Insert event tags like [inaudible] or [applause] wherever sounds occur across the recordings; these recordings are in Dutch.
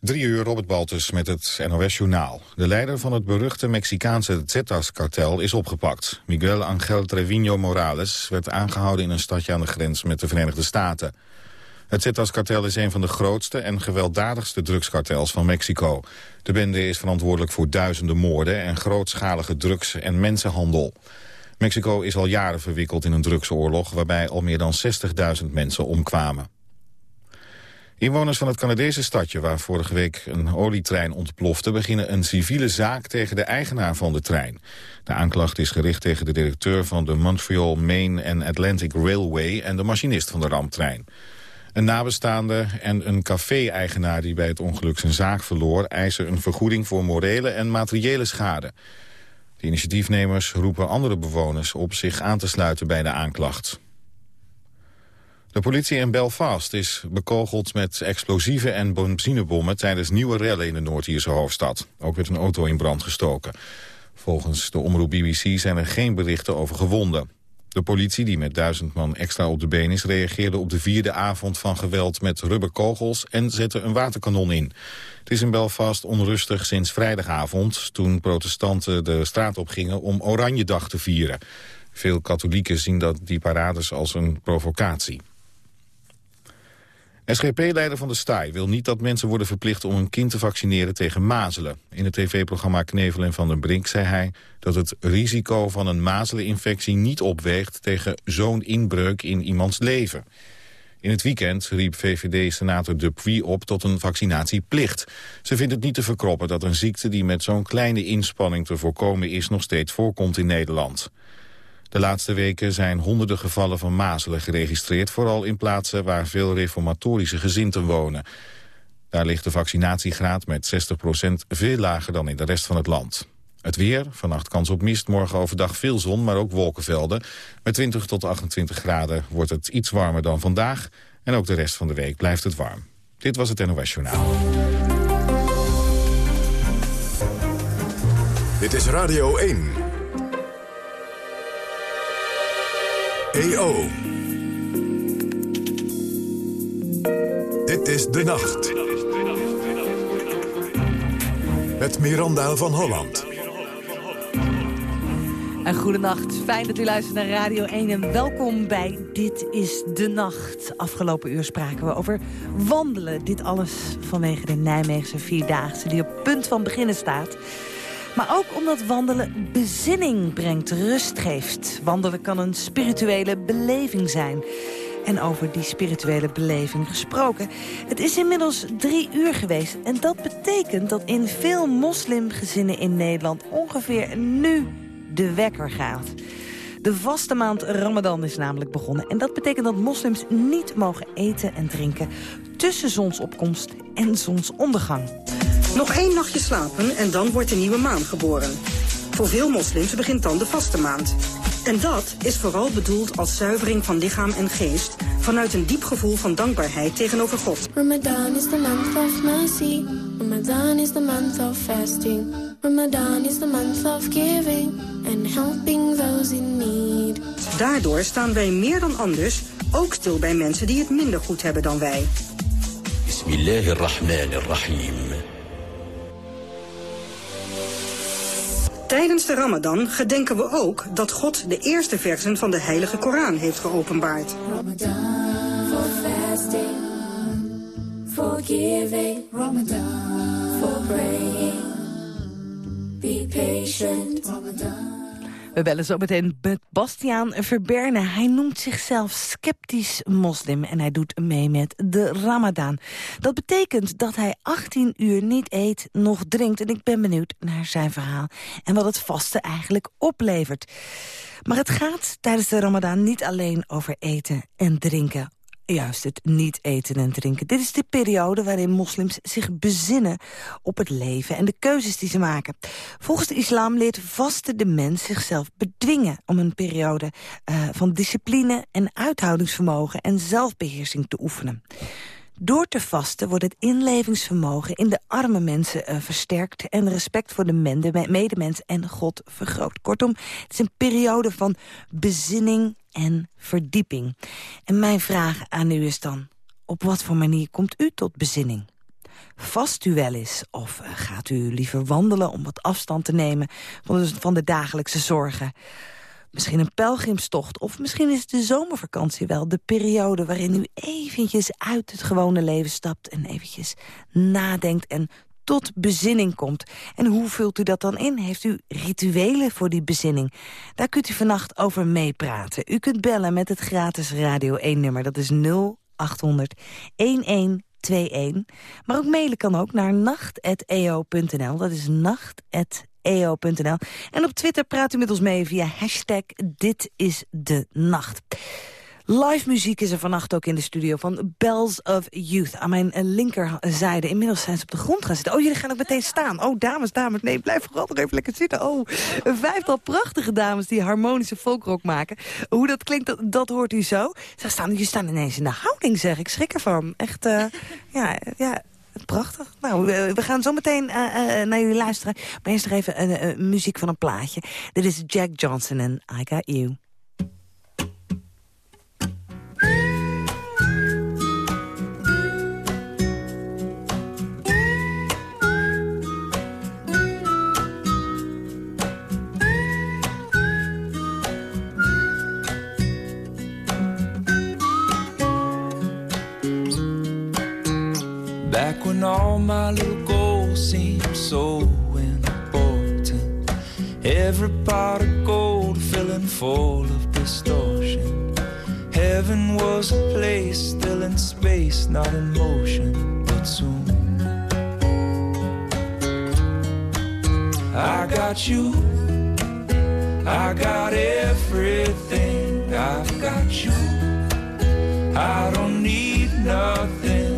Drie uur Robert Baltus met het NOS-journaal. De leider van het beruchte Mexicaanse Zetas-kartel is opgepakt. Miguel Angel Trevino Morales werd aangehouden in een stadje aan de grens met de Verenigde Staten. Het Zetas-kartel is een van de grootste en gewelddadigste drugskartels van Mexico. De bende is verantwoordelijk voor duizenden moorden en grootschalige drugs- en mensenhandel. Mexico is al jaren verwikkeld in een drugsoorlog waarbij al meer dan 60.000 mensen omkwamen. Inwoners van het Canadese stadje, waar vorige week een olietrein ontplofte... beginnen een civiele zaak tegen de eigenaar van de trein. De aanklacht is gericht tegen de directeur van de Montreal, Main en Atlantic Railway... en de machinist van de ramptrein. Een nabestaande en een café-eigenaar die bij het ongeluk zijn zaak verloor... eisen een vergoeding voor morele en materiële schade. De initiatiefnemers roepen andere bewoners op zich aan te sluiten bij de aanklacht. De politie in Belfast is bekogeld met explosieven en benzinebommen... tijdens nieuwe rellen in de Noord-Ierse hoofdstad. Ook werd een auto in brand gestoken. Volgens de omroep BBC zijn er geen berichten over gewonden. De politie, die met duizend man extra op de been is... reageerde op de vierde avond van geweld met rubberkogels... en zette een waterkanon in. Het is in Belfast onrustig sinds vrijdagavond... toen protestanten de straat op gingen om Oranjedag te vieren. Veel katholieken zien dat die parades als een provocatie. SGP-leider van de STAI wil niet dat mensen worden verplicht om een kind te vaccineren tegen mazelen. In het tv-programma Knevel en Van den Brink zei hij dat het risico van een mazeleninfectie niet opweegt tegen zo'n inbreuk in iemands leven. In het weekend riep VVD-senator Dupuy op tot een vaccinatieplicht. Ze vindt het niet te verkroppen dat een ziekte die met zo'n kleine inspanning te voorkomen is nog steeds voorkomt in Nederland. De laatste weken zijn honderden gevallen van mazelen geregistreerd... vooral in plaatsen waar veel reformatorische gezinten wonen. Daar ligt de vaccinatiegraad met 60% veel lager dan in de rest van het land. Het weer, vannacht kans op mist, morgen overdag veel zon, maar ook wolkenvelden. Met 20 tot 28 graden wordt het iets warmer dan vandaag... en ook de rest van de week blijft het warm. Dit was het NOS Journaal. Dit is Radio 1. EO. Dit is De Nacht. Met Miranda van Holland. En goedenacht, fijn dat u luistert naar Radio 1 en welkom bij Dit is de Nacht. Afgelopen uur spraken we over wandelen. Dit alles vanwege de Nijmeegse Vierdaagse die op punt van beginnen staat. Maar ook omdat wandelen bezinning brengt, rust geeft. Wandelen kan een spirituele beleving zijn. En over die spirituele beleving gesproken. Het is inmiddels drie uur geweest. En dat betekent dat in veel moslimgezinnen in Nederland... ongeveer nu de wekker gaat. De vaste maand Ramadan is namelijk begonnen. En dat betekent dat moslims niet mogen eten en drinken... tussen zonsopkomst en zonsondergang. Nog één nachtje slapen en dan wordt de nieuwe maan geboren. Voor veel moslims begint dan de vaste maand. En dat is vooral bedoeld als zuivering van lichaam en geest... vanuit een diep gevoel van dankbaarheid tegenover God. Ramadan is the month of mercy. Ramadan is the month of fasting. Ramadan is the month of giving and helping those in need. Daardoor staan wij meer dan anders ook stil bij mensen die het minder goed hebben dan wij. Bismillahirrahmanirrahim. Tijdens de Ramadan gedenken we ook dat God de eerste versen van de Heilige Koran heeft geopenbaard. Ramadan for fasting, for giving, Ramadan for praying. Be patient, Ramadan. We bellen zo meteen met Bastiaan Verberne. Hij noemt zichzelf sceptisch moslim en hij doet mee met de Ramadan. Dat betekent dat hij 18 uur niet eet, nog drinkt. En ik ben benieuwd naar zijn verhaal en wat het vaste eigenlijk oplevert. Maar het gaat tijdens de Ramadan niet alleen over eten en drinken juist het niet eten en drinken. Dit is de periode waarin moslims zich bezinnen op het leven en de keuzes die ze maken. Volgens de islam leert vaste de mens zichzelf bedwingen om een periode uh, van discipline en uithoudingsvermogen en zelfbeheersing te oefenen. Door te vasten wordt het inlevingsvermogen in de arme mensen uh, versterkt... en respect voor de medemens en God vergroot. Kortom, het is een periode van bezinning en verdieping. En mijn vraag aan u is dan, op wat voor manier komt u tot bezinning? Vast u wel eens of eh, gaat u liever wandelen om wat afstand te nemen van de dagelijkse zorgen? Misschien een pelgrimstocht of misschien is de zomervakantie wel de periode waarin u eventjes uit het gewone leven stapt en eventjes nadenkt en tot bezinning komt. En hoe vult u dat dan in? Heeft u rituelen voor die bezinning? Daar kunt u vannacht over meepraten. U kunt bellen met het gratis Radio 1-nummer. Dat is 0800 1121. Maar ook mailen kan ook naar nacht.eo.nl. Dat is nacht.eo.nl. En op Twitter praat u met ons mee via hashtag Dit is de Nacht. Live muziek is er vannacht ook in de studio van Bells of Youth. Aan mijn linkerzijde. Inmiddels zijn ze op de grond gaan zitten. Oh, jullie gaan ook meteen staan. Oh, dames, dames. Nee, blijf vooral nog even lekker zitten. Oh, een vijftal prachtige dames die harmonische folkrock maken. Hoe dat klinkt, dat, dat hoort u zo. Ze staan, jullie staan ineens in de houding, zeg. Ik schrik ervan. Echt, uh, [laughs] ja, ja, Prachtig. Nou, we gaan zo meteen uh, uh, naar jullie luisteren. Maar eerst nog even uh, muziek van een plaatje. Dit is Jack Johnson en I Got You. When all my little goals seem so important. Every pot of gold filling full of distortion. Heaven was a place still in space, not in motion, but soon. I got you, I got everything, I've got you. I don't need nothing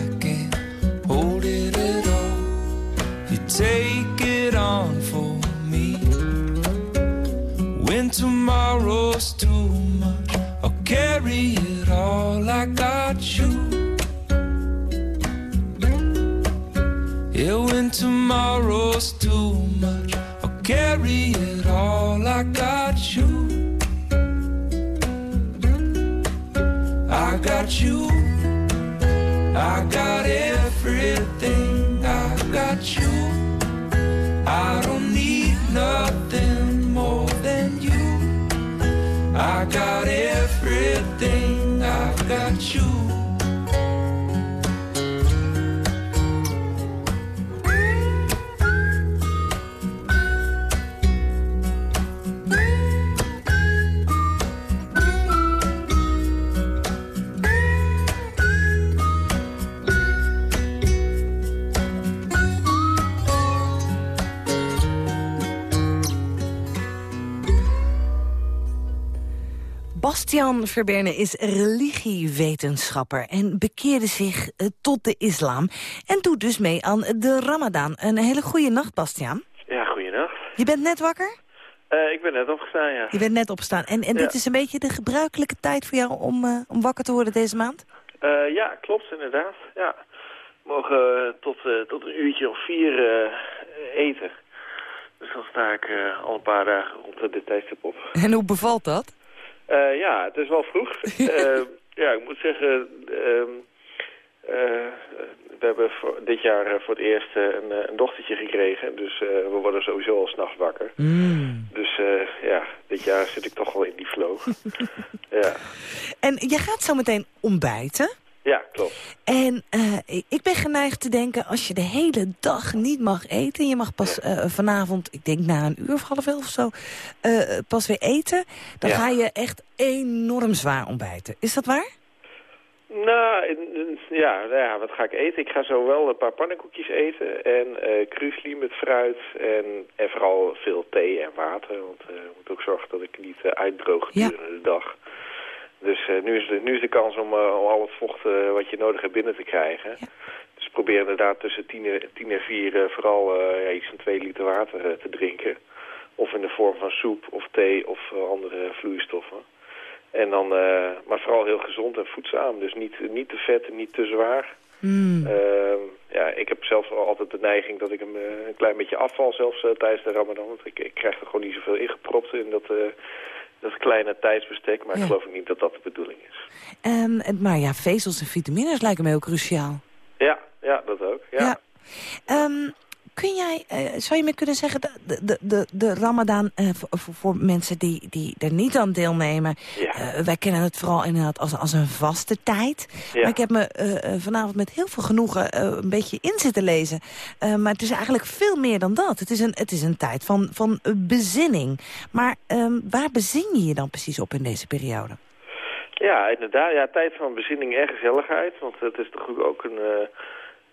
tomorrow's too much, I'll carry it all. I got you. Yeah, when tomorrow's too much, I'll carry it all. I got you. I got you. Bastian Verberne is religiewetenschapper en bekeerde zich eh, tot de islam... en doet dus mee aan de Ramadan. Een hele goede nacht, Bastian. Ja, goeienacht. Je bent net wakker? Uh, ik ben net opgestaan, ja. Je bent net opgestaan. En, en dit is een beetje de gebruikelijke tijd voor jou om, uh, om wakker te worden deze maand? Uh, ja, klopt, inderdaad. Ja. We mogen tot, tot een uurtje of vier eten. Dus dan sta ik al een paar dagen rond dit tijdstip op. En hoe bevalt dat? Uh, ja, het is wel vroeg. uh, [laughs] ja, ik moet zeggen... Uh, we hebben voor dit jaar voor het eerst een, een, dochtertje gekregen. Dus we worden sowieso al s'nachts wakker. Mm. Dus ja, dit jaar zit ik toch wel in die flow. [laughs] ja. En je gaat zo meteen ontbijten? Ja, klopt. En uh, ik ben geneigd te denken, als je de hele dag niet mag eten... je mag pas uh, vanavond, ik denk na een uur of half elf of zo, uh, pas weer eten... dan ja. ga je echt enorm zwaar ontbijten. Is dat waar? Nou, ja, ja, wat ga ik eten? Ik ga zo wel een paar pannenkoekjes eten en uh, krusli met fruit en, en vooral veel thee en water. Want uh, ik moet ook zorgen dat ik niet uh, uitdroog gedurende ja. de dag. Dus nu, is de, nu is de kans om, om al het vocht wat je nodig hebt binnen te krijgen. Ja. Dus probeer inderdaad tussen 10 en, 10 en 4 vooral ja, iets van 2 liter water te drinken. Of in de vorm van soep of thee of andere vloeistoffen. En dan, maar vooral heel gezond en voedzaam. Dus niet, niet te vet en niet te zwaar. Mm. Uh, ja, ik heb zelf altijd de neiging dat ik hem een klein beetje afval, zelfs tijdens de ramadan. Want ik, ik krijg er gewoon niet zoveel ingepropt in dat, dat kleine tijdsbestek. Maar ja. ik geloof niet dat dat de bedoeling is. Um, maar ja, vezels en vitamines lijken me heel cruciaal. Ja, ja dat ook. Ja. ja. Um, kun jij, uh, zou je me kunnen zeggen, de, de, de, de ramadan uh, voor, voor, mensen die, die er niet aan deelnemen... Ja. Uh, wij kennen het vooral inderdaad als, als een vaste tijd. Ja. Maar ik heb me vanavond met heel veel genoegen een beetje in zitten lezen. maar het is eigenlijk veel meer dan dat. Het is een, het is een tijd van, van bezinning. Maar um, waar bezin je je dan precies op in deze periode? Ja, inderdaad. Ja, tijd van bezinning en gezelligheid. Want het is toch ook een...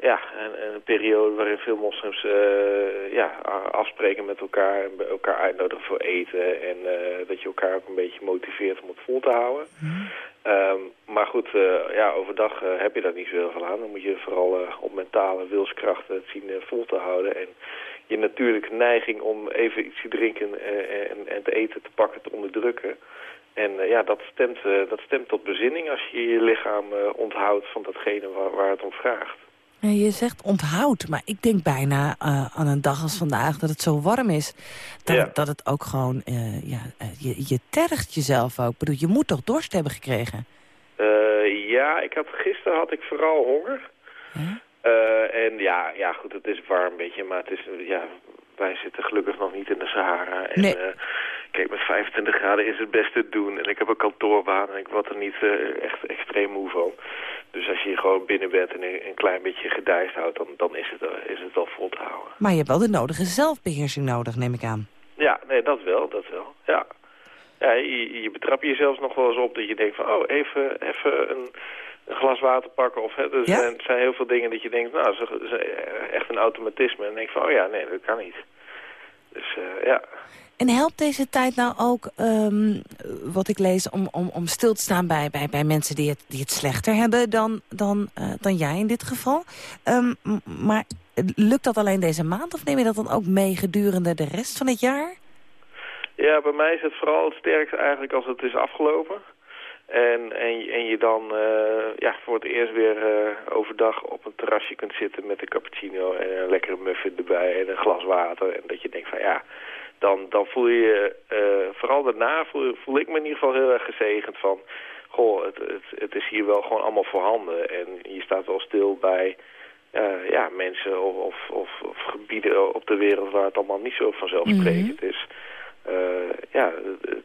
Ja, een, een, periode waarin veel moslims uh, ja, afspreken met elkaar en elkaar uitnodigen voor eten. En uh, dat je elkaar ook een beetje motiveert om het vol te houden. Mm. Um, maar goed, uh, ja, overdag heb je daar niet zo heel veel aan. Dan moet je vooral op mentale wilskrachten het zien vol te houden. En je natuurlijke neiging om even iets te drinken en, en te eten te pakken te onderdrukken. En ja, dat stemt, dat stemt tot bezinning als je je lichaam onthoudt van datgene waar, waar het om vraagt. Je zegt onthoud, maar ik denk bijna uh, aan een dag als vandaag dat het zo warm is. Dat, ja. dat het ook gewoon, uh, ja, uh, je, je tergt jezelf ook. Ik bedoel, je moet toch dorst hebben gekregen? ja, ik had, gisteren had ik vooral honger. En ja, ja, goed, het is warm een beetje, maar het is, ja, wij zitten gelukkig nog niet in de Sahara. En, nee. kijk, met 25 graden is het best te doen. En ik heb een kantoorbaan en ik word er niet echt extreem moe van. Dus als je gewoon binnen bent en een, klein beetje gedijst houdt, dan, dan is, het, is het wel vol te houden. Maar je hebt wel de nodige zelfbeheersing nodig, neem ik aan. Ja, nee, dat wel, dat wel, ja. ja je, je betrapt jezelf nog wel eens op dat je denkt van, oh, even, even een, een glas water pakken. Of, hè, er Ja? zijn, zijn heel veel dingen dat je denkt, nou, is echt een automatisme. En dan denk van, oh ja, nee, dat kan niet. Dus uh, ja. En helpt deze tijd nou ook, um, wat ik lees, om, om, om stil te staan bij, bij, bij mensen die het, die het slechter hebben dan, dan, uh, dan jij in dit geval? Um, maar lukt dat alleen deze maand of neem je dat dan ook mee gedurende de rest van het jaar? Ja, bij mij is het vooral het sterkst eigenlijk als het is afgelopen. En, en, en je dan uh, ja, voor het eerst weer uh, overdag op een terrasje kunt zitten met een cappuccino en een lekkere muffin erbij en een glas water. En dat je denkt van ja, dan, dan voel je je, uh, vooral daarna voel, voel ik me in ieder geval heel erg gezegend van... Goh, het, het, het is hier wel gewoon allemaal voorhanden. En je staat wel stil bij uh, ja, mensen of, of, of, of, gebieden op de wereld waar het allemaal niet zo vanzelfsprekend Mhm. is. Uh, ja,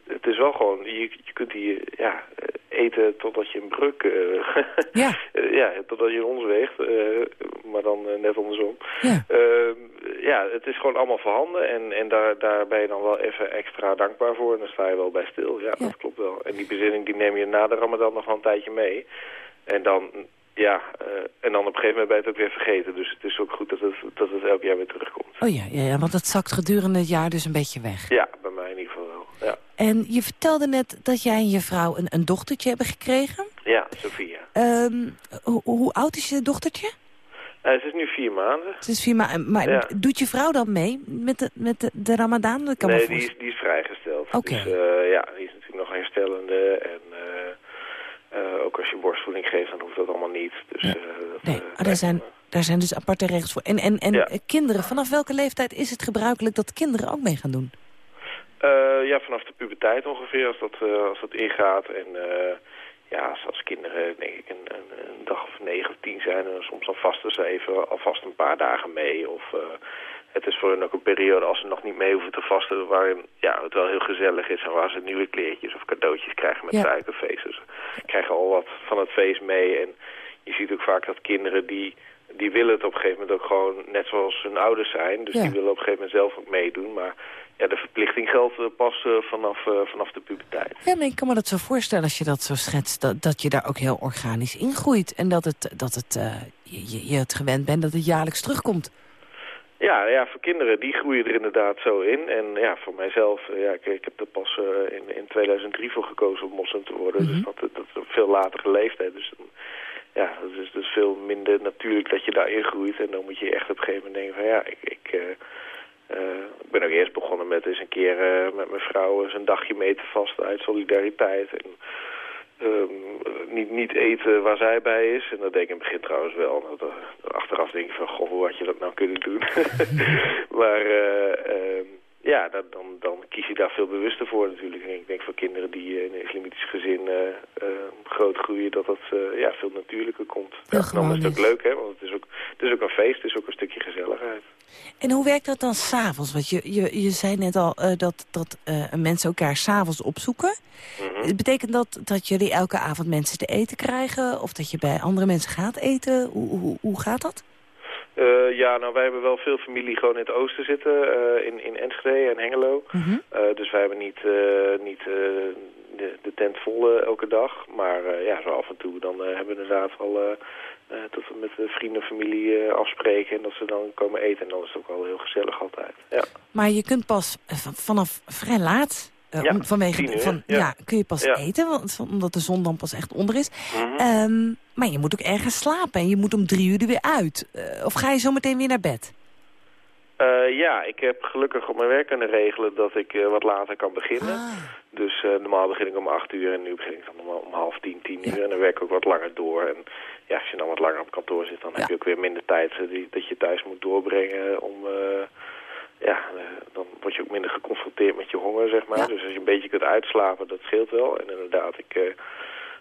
het, is wel gewoon, je, je kunt hier ja, eten totdat je een bruk, uh, [laughs] Ja. ja, totdat je ons weegt, uh, maar dan net andersom. Ja. Uh, ja, het is gewoon allemaal voorhanden en, en daar, daar ben je dan wel even extra dankbaar voor en dan sta je wel bij stil. Ja, Ja. dat klopt wel. En die bezinning die neem je na de ramadan nog wel een tijdje mee. En dan, ja, uh, en dan op een gegeven moment ben je het ook weer vergeten. Dus het is ook goed dat het, dat het elk jaar weer terugkomt. Oh ja, ja, ja, want dat zakt gedurende het jaar dus een beetje weg. Ja, bij mij in ieder geval wel. Ja, En je vertelde net dat jij en je vrouw een, een dochtertje hebben gekregen. ja Sophia. Um, hoe, hoe oud is je dochtertje? Uh, ze is nu vier maanden. Ze is vier maanden. Maar Ja. doet je vrouw dan mee met de, met de, de ramadan? Dat kan nee, die is, die is vrijgesteld. Oké. Dus uh, ja, die is natuurlijk nog herstellende. En uh, uh, ook als je borstvoeding geeft, dan hoeft dat allemaal niet. Dus, Ja. uh, dat, Nee, uh, ah, daar, zijn, daar zijn dus aparte regels voor. En, en, en Ja. eh, kinderen, vanaf welke leeftijd is het gebruikelijk dat kinderen ook mee gaan doen? Uh, ja, vanaf de puberteit ongeveer, als dat, uh, als dat ingaat. En uh, ja, als, als kinderen denk ik een, een, een dag of negen of tien zijn... en soms dan vasten ze even alvast een paar dagen mee. Of uh, het is voor hen ook een periode als ze nog niet mee hoeven te vasten... waarin ja, het wel heel gezellig is en waar ze nieuwe kleertjes of cadeautjes krijgen met Ja. suikerfeest. Dus ze krijgen al wat van het feest mee en je ziet ook vaak dat kinderen die, die willen het op een gegeven moment ook gewoon net zoals hun ouders zijn. Dus die willen op een gegeven moment zelf ook meedoen. Maar ja, de verplichting geldt uh, pas uh, vanaf, uh, vanaf de puberteit. Ja, maar ik kan me dat zo voorstellen als je dat zo schetst... dat, dat je daar ook heel organisch in groeit. En dat, het, dat het, je, je het gewend bent dat het jaarlijks terugkomt. Ja, ja, voor kinderen, die groeien er inderdaad zo in. En ja, voor mijzelf, ja, ik, ik heb er pas in, in 2003 voor gekozen om moslim te worden. Mm -hmm. Dus dat, dat is een veel latere leeftijd. Dus ja, dat is dus veel minder natuurlijk dat je daarin groeit. En dan moet je echt op een gegeven moment denken van ja, ik... ik uh, ik ben ook eerst begonnen met eens een keer met mijn vrouw eens een dagje mee te vasten uit solidariteit. En um, niet, niet eten waar zij bij is. En dat denk ik in het begin trouwens wel. Dat, uh, achteraf denk ik van, goh, hoe had je dat nou kunnen doen? [laughs] maar uh, ja, dat, dan, dan kies je daar veel bewuster voor natuurlijk. En ik denk voor kinderen die in een islamitisch gezin groot groeien... dat dat ja, veel natuurlijker komt. Ja, dan is het ook leuk, hè? Want het is ook, het is ook een feest, het is ook een stukje gezelligheid. En hoe werkt dat dan s'avonds? Want je, je, je zei net al uh, dat, dat uh, mensen elkaar s'avonds opzoeken. Mm -hmm. Betekent dat dat jullie elke avond mensen te eten krijgen? Of dat je bij andere mensen gaat eten? Hoe, hoe, hoe gaat dat? Uh, ja, nou wij hebben wel veel familie gewoon in het oosten zitten. in, in Enschede en Hengelo. Mm -hmm. dus wij hebben niet, niet de, de tent vol elke dag. Maar ja, zo af en toe dan hebben we inderdaad. Uh, dat we met de vrienden en familie afspreken en dat ze dan komen eten. En dan is het ook wel heel gezellig altijd. Ja. Maar je kunt pas vanaf vrij laat, uh, ja, vanwege uur, van, ja. ja. kun je pas Ja. eten, want, omdat de zon dan pas echt onder is. Mhm. Ehm, maar je moet ook ergens slapen en je moet om drie uur er weer uit. Eh, of ga je zo meteen weer naar bed? Uh, ja, ik heb gelukkig op mijn werk kunnen regelen dat ik uh, wat later kan beginnen. Ah. Dus uh, normaal begin ik om acht uur en nu begin ik dan om, om half tien, tien uur. En dan werk ik ook wat langer door. En ja, als je dan wat langer op kantoor zit, dan Ja. heb je ook weer minder tijd die, dat je thuis moet doorbrengen om... ja, dan word je ook minder geconfronteerd met je honger, zeg maar. Ja. Dus als je een beetje kunt uitslapen, dat scheelt wel. En inderdaad, ik,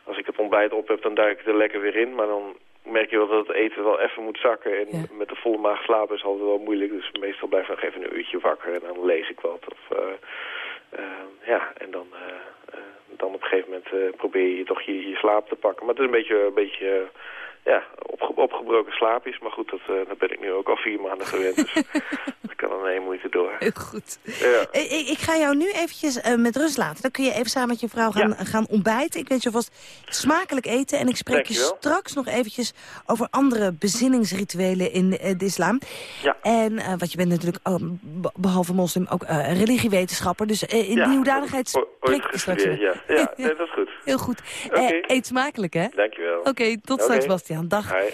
als ik het ontbijt op heb, dan duik ik er lekker weer in. Maar dan merk je wel dat het eten wel even moet zakken. En Ja. met de volle maag slapen is altijd wel moeilijk. Dus meestal blijf ik nog even een uurtje wakker en dan lees ik wat. Of, uh, uh, ja, en dan, uh, dan op een gegeven moment probeer je toch je, je slaap te pakken. Maar het is een beetje, een beetje ja, opge opgebroken slaapjes. Maar goed, dat, dat ben ik nu ook al vier maanden gewend. Dus [laughs] ik kan er één moeite door. Heel goed. Ja. Ik, ik, ik ga jou nu eventjes uh, met rust laten. Dan kun je even samen met je vrouw gaan, Ja. gaan ontbijten. Ik wens je vast smakelijk eten. En ik spreek je straks nog eventjes over andere bezinningsrituelen in uh, de islam. Ja. En want je bent natuurlijk, oh, be- behalve moslim, ook religiewetenschapper. Dus in die hoedanigheid spreek je straks Ja, ja [laughs] nee, dat is goed. Heel goed. Eh, eet smakelijk, hè? Dankjewel. Oké, tot straks, Bastiaan. Dag. Hi.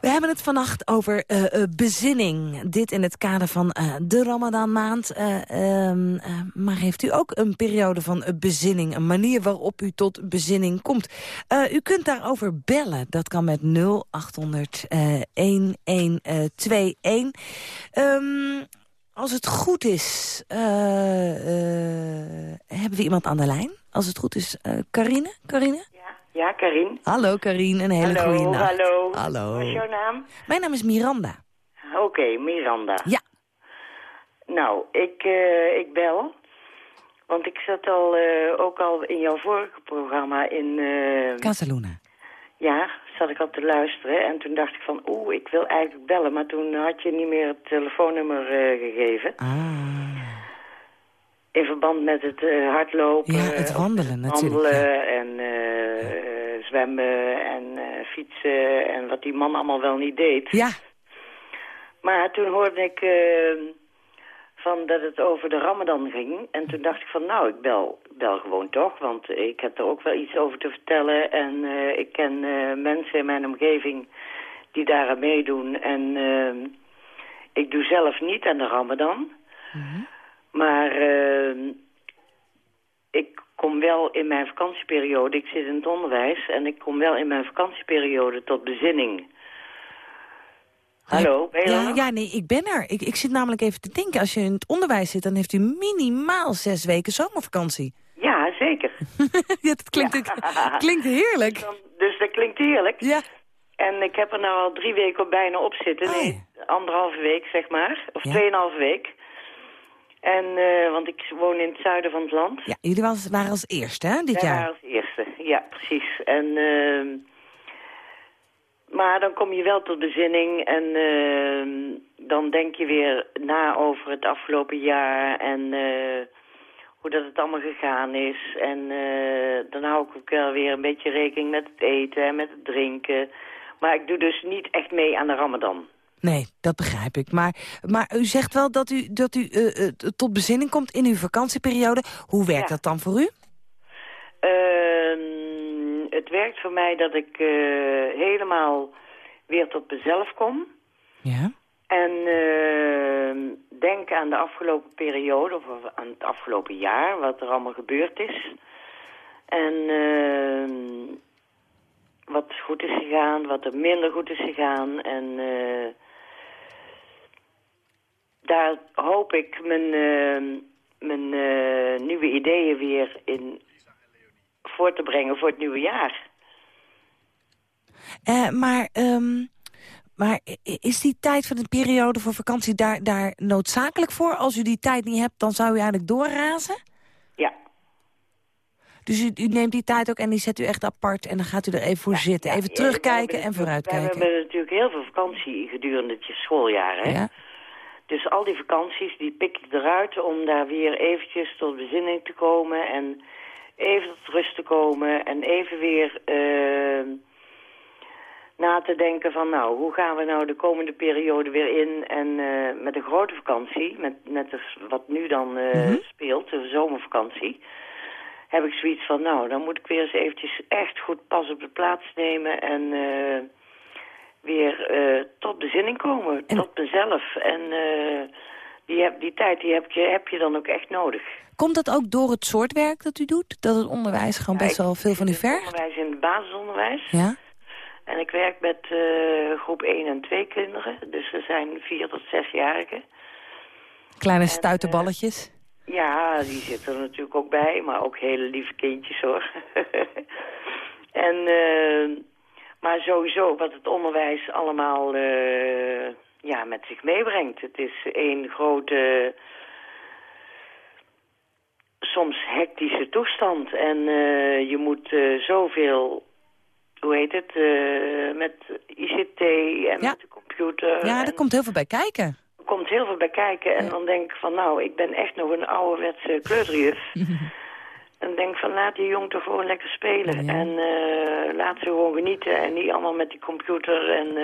We hebben het vannacht over uh, uh, bezinning. Dit in het kader van uh, de Ramadanmaand. Um, maar heeft u ook een periode van bezinning? Een manier waarop u tot bezinning komt? u kunt daarover bellen. Dat kan met 0800 1121. Um, als het goed is, hebben we iemand aan de lijn? Als het goed is, Carine? Carine? Ja, Karin. Hallo Karin, een hele hallo, goede nacht. Hallo, Hallo. Wat is jouw naam? Mijn naam is Miranda. Oké, okay, Miranda. Ja. Nou, ik, uh, ik bel. Want ik zat al, uh, ook al in jouw vorige programma in... Uh, Casaluna. Ja, zat ik al te luisteren. En toen dacht ik van, oeh, ik wil eigenlijk bellen. Maar toen had je niet meer het telefoonnummer gegeven. Ah. In verband met het hardlopen. Ja, het wandelen natuurlijk. Wandelen ja. en zwemmen en uh, fietsen en wat die man allemaal wel niet deed. Ja. Maar toen hoorde ik van dat het over de ramadan ging. En toen dacht ik van nou, ik bel, bel gewoon toch. Want ik heb er ook wel iets over te vertellen. En ik ken mensen in mijn omgeving die daar aan meedoen. En ik doe zelf niet aan de ramadan. Mhm. Mm -hmm. Maar ik kom wel in mijn vakantieperiode, ik zit in het onderwijs... en ik kom wel in mijn vakantieperiode tot bezinning. Hallo, ben je ja, ja, nee, ik ben er. Ik, ik zit namelijk even te denken, als je in het onderwijs zit... dan heeft u minimaal zes weken zomervakantie. Ja, zeker. [laughs] ja, dat klinkt, ja. klinkt heerlijk. Dan, dus dat klinkt heerlijk. Ja. En ik heb er nou al drie weken bijna op zitten. Oh, nee, anderhalve week, zeg maar. Of ja. tweeënhalve week. En, uh, want ik woon in het zuiden van het land. Ja, jullie was, waren als eerste, hè, dit Wij jaar? waren als eerste, ja, precies. En uh, maar dan kom je wel tot bezinning en uh, dan denk je weer na over het afgelopen jaar en uh, hoe dat het allemaal gegaan is. En uh, dan hou ik ook wel weer een beetje rekening met het eten en met het drinken. Maar ik doe dus niet echt mee aan de ramadan. Nee, dat begrijp ik. Maar, maar u zegt wel dat u, dat u uh, tot bezinning komt in uw vakantieperiode. Hoe werkt dat dan voor u? Ehm, het werkt voor mij dat ik uh, helemaal weer tot mezelf kom. Ja. En uh, denk aan de afgelopen periode, of aan het afgelopen jaar, wat er allemaal gebeurd is. En uh, wat goed is gegaan, wat er minder goed is gegaan. En uh, daar hoop ik mijn, mijn nieuwe ideeën weer in voor te brengen voor het nieuwe jaar. Uh, maar, um, maar is die tijd van de periode voor vakantie daar, daar noodzakelijk voor? Als u die tijd niet hebt, dan zou u eigenlijk doorrazen? Ja. Dus u, u neemt die tijd ook en die zet u echt apart... en dan gaat u er even voor ja, zitten, even ja, terugkijken en vooruitkijken. We hebben natuurlijk heel veel vakantie gedurende het schooljaar, hè? Ja. Dus al die vakanties, die pik ik eruit om daar weer eventjes tot bezinning te komen... en even tot rust te komen en even weer uh, na te denken van nou, hoe gaan we nou de komende periode weer in en uh, met een grote vakantie, met net wat nu dan uh, mm -hmm. speelt, de zomervakantie, heb ik zoiets van nou, dan moet ik weer eens eventjes echt goed pas op de plaats nemen en uh, weer tot bezinning komen, en... tot mezelf en die, heb, die tijd die heb, je, heb je dan ook echt nodig. Komt dat ook door het soort werk dat u doet? Dat het onderwijs gewoon best wel veel van u vergt? onderwijs in het basisonderwijs. Ja. En ik werk met uh, groep 1 en 2 kinderen. Dus er zijn 4 tot 6-jarigen. Kleine stuiterballetjes? Uh, ja, die zitten er natuurlijk ook bij. Maar ook hele lieve kindjes hoor. [laughs] en, uh, maar sowieso wat het onderwijs allemaal ja, met zich meebrengt. Het is één grote soms hectische toestand. En uh, je moet uh, zoveel, hoe heet het, met ICT en ja. met de computer. Ja, er komt heel veel bij kijken. Er komt heel veel bij kijken. En ja. dan denk ik van, nou, ik ben echt nog een ouderwetse kleuterjuf. [laughs] en denk van, laat die jong toch gewoon lekker spelen. Ja. En laat ze gewoon genieten. En niet allemaal met die computer en...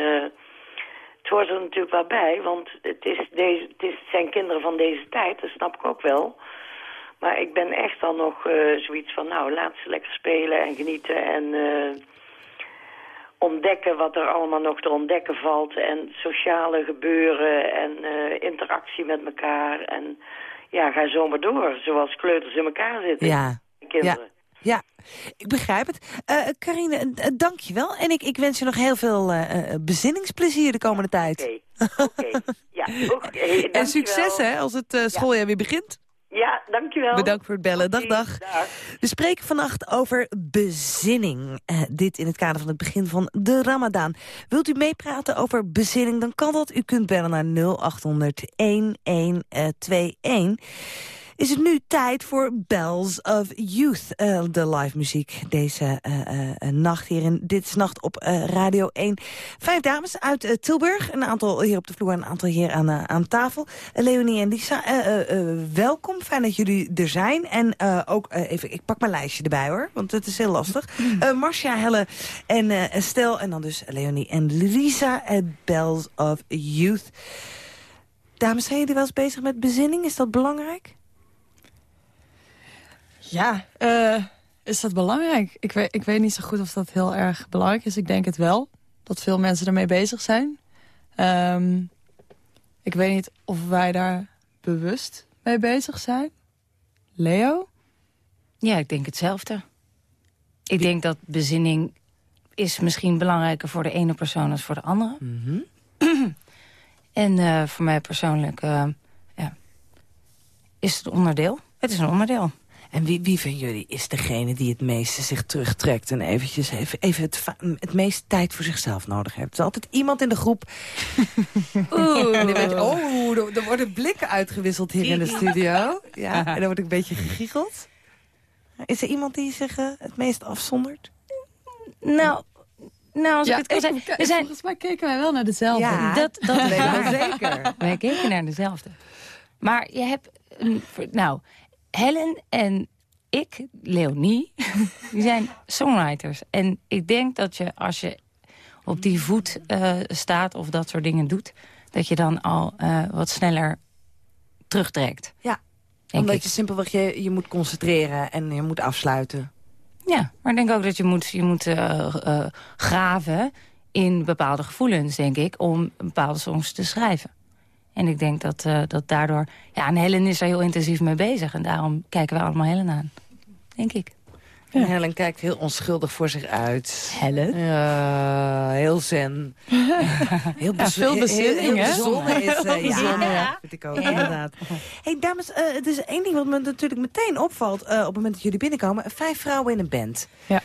het hoort er natuurlijk wel bij, want het, is deze, het, is, het zijn kinderen van deze tijd, dat snap ik ook wel. Maar ik ben echt dan nog uh, zoiets van, nou, laat ze lekker spelen en genieten en ontdekken wat er allemaal nog te ontdekken valt. En sociale gebeuren en interactie met elkaar. En ja, ga zo maar door, zoals kleuters in elkaar zitten. Ja, kinderen. Ja. Ja, ik begrijp het. Uh, Carine, uh, dank je wel. En ik, ik wens je nog heel veel uh, bezinningsplezier de komende tijd. Oké, okay. okay. ja, okay. [laughs] En succes hè, als het schooljaar ja. weer begint. Ja, dankjewel. Bedankt voor het bellen. Dag, dag. dag. We spreken vannacht over bezinning. Uh, dit in het kader van het begin van de Ramadan. Wilt u meepraten over bezinning, dan kan dat. U kunt bellen naar 0800-1121 is het nu tijd voor Bells of Youth, uh, de live muziek. Deze uh, uh, nacht hier in Dit is Nacht op Radio 1. Vijf dames uit Tilburg, een aantal hier op de vloer, een aantal hier aan, aan tafel. Leonie en Lisa, welkom, fijn dat jullie er zijn. En ook even, ik pak mijn lijstje erbij hoor, want het is heel lastig. Marcia, Helle en Stel, en dan dus Leonie en Lisa, Bells of Youth. Dames, zijn jullie wel eens bezig met bezinning? Is dat belangrijk? Ja, uh, is dat belangrijk? Ik weet, ik weet niet zo goed of dat heel erg belangrijk is. Ik denk het wel, dat veel mensen ermee bezig zijn. Um, ik weet niet of wij daar bewust mee bezig zijn. Leo? Ja, ik denk hetzelfde. Ik denk dat bezinning is misschien belangrijker voor de ene persoon dan voor de andere. Mm -hmm. [clears throat] en uh, voor mij persoonlijk uh, ja, is het onderdeel. Het is een onderdeel. En wie, wie van jullie is degene die het meeste zich terugtrekt... en eventjes even, even het, het meest tijd voor zichzelf nodig heeft? Er is altijd iemand in de groep... [laughs] Oeh, bent, oh, er worden blikken uitgewisseld hier in de studio. Ja, en dan wordt een beetje gegiegeld. Is er iemand die zich uh, het meest afzondert? Nou, Nou, als Ja, ik het kan ik-. We zijn, Volgens mij keken wij wel naar dezelfde. Ja, dat, dat weet ik zeker. Wij keken naar dezelfde. Maar je hebt... Een, nou, Helen en ik, Leonie, [laughs] die zijn songwriters. En ik denk dat je als je op die voet eh, staat of dat soort dingen doet... dat je dan al eh, wat sneller terugtrekt. Ja, denk omdat ik. je simpelweg je, je moet concentreren en je moet afsluiten. Ja, maar ik denk ook dat je moet, je moet eh, graven in bepaalde gevoelens, denk ik... om bepaalde songs te schrijven. En ik denk dat, eh, dat daardoor... Ja, en Helen is er heel intensief mee bezig. En daarom kijken we allemaal Helen aan. Denk ik. En Helen kijkt heel onschuldig voor zich uit. Helen? Ja, heel zen. [laughs] Heel, bezo- veel heel- bezinning, heel hè? bezonnen is eh, ja, ja. vind ik ook, inderdaad. hey, dames, eh, het is één ding wat me natuurlijk meteen opvalt... eh, op het moment dat jullie binnenkomen. Vijf vrouwen in een band. Ja.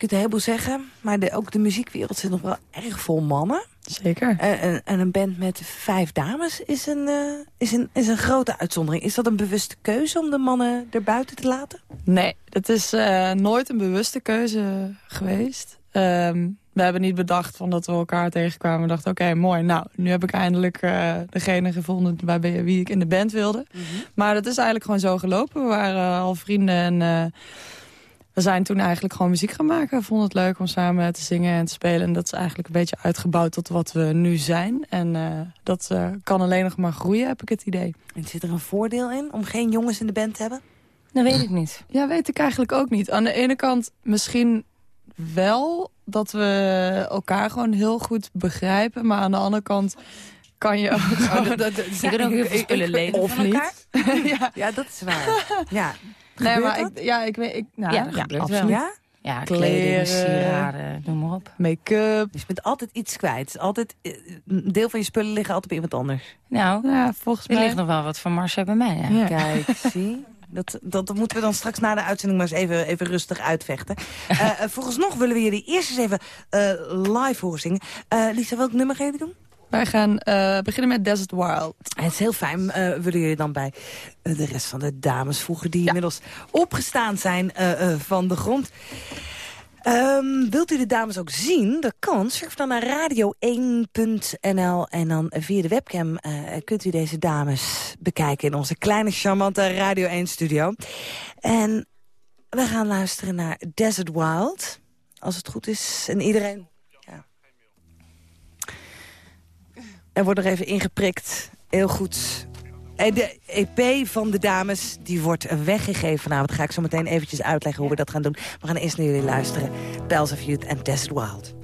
Kunt een heleboel zeggen, maar de, ook de muziekwereld zit nog wel erg vol mannen. Zeker. En, en, en een band met vijf dames is een, eh, is, een, is een grote uitzondering. Is dat een bewuste keuze om de mannen erbuiten te laten? Nee, het is eh, nooit een bewuste keuze geweest. Ehm, we hebben niet bedacht van dat we elkaar tegenkwamen. We dachten, oké, mooi. Nou, nu heb ik eindelijk eh, degene gevonden waarbij, wie ik in de band wilde. Maar dat is eigenlijk gewoon zo gelopen. We waren al vrienden en we zijn toen eigenlijk gewoon muziek gaan maken. We vonden het leuk om samen te zingen en te spelen. En dat is eigenlijk een beetje uitgebouwd tot wat we nu zijn. En eh, dat eh, kan alleen nog maar groeien, heb ik het idee. En zit er een voordeel in om geen jongens in de band te hebben? Dat weet ik niet. Ja, weet ik eigenlijk ook niet. Aan de ene kant misschien wel dat we elkaar gewoon heel goed begrijpen. Maar aan de andere kant kan je ook kunt ook heel veel spullen lenen Of van niet? elkaar. [laughs] ja. Ja, dat is waar. Ja. Nee, maar dat? ik, ja, ik weet... Ik, nou, Ja, dat gebeurt wel. absoluut. Ja? Ja, kleding, sieraden, noem maar op. Make-up. Dus je bent altijd iets kwijt. Altijd, eh, een deel van je spullen liggen altijd bij iemand anders. Nou, Ja, volgens er mij... ligt nog wel wat van Marcia bij mij. Ja. Ja. Kijk, zie. Dat, dat, moeten we dan straks na de uitzending maar eens even, even rustig uitvechten. [laughs] Eh eh, volgens nog willen we jullie eerst eens even eh, live horen zingen. Eh, Lisa, welk nummer gaan jullie doen? Wij gaan eh, beginnen met Desert Wild. Het is heel fijn. eh, willen jullie dan bij eh, de rest van de dames voegen... die inmiddels opgestaan zijn van de grond. Ehm, wilt u de dames ook zien? Dat kan. Surf dan naar radio1.nl en dan via de webcam kunt u deze dames bekijken... in onze kleine, charmante Radio 1-studio. En we gaan luisteren naar Desert Wild. Als het goed is. En iedereen... Ja. Er wordt nog even ingeprikt. Heel goed. En de EP van de dames, die wordt weggegeven vanavond. Ga ik zo meteen eventjes uitleggen hoe we dat gaan doen. We gaan eerst naar jullie luisteren. Bells of Youth en Desert Wild.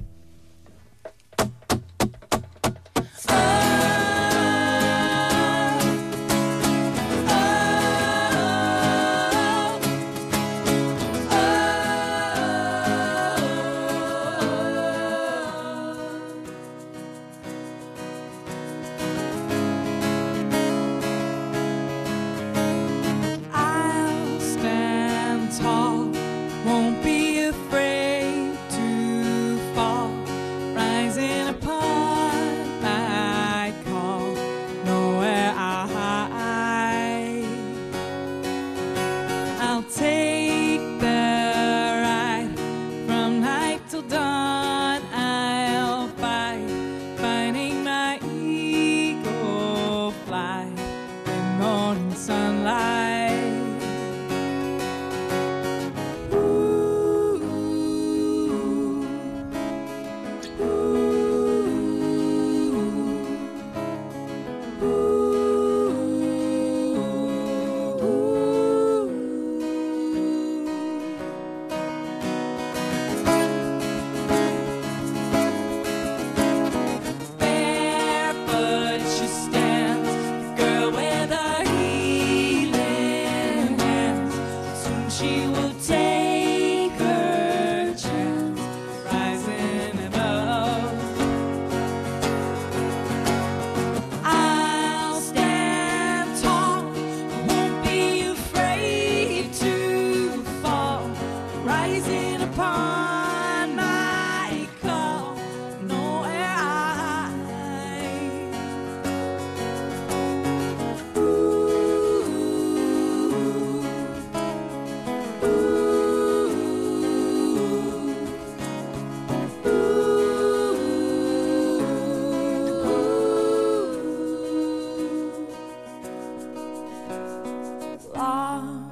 are.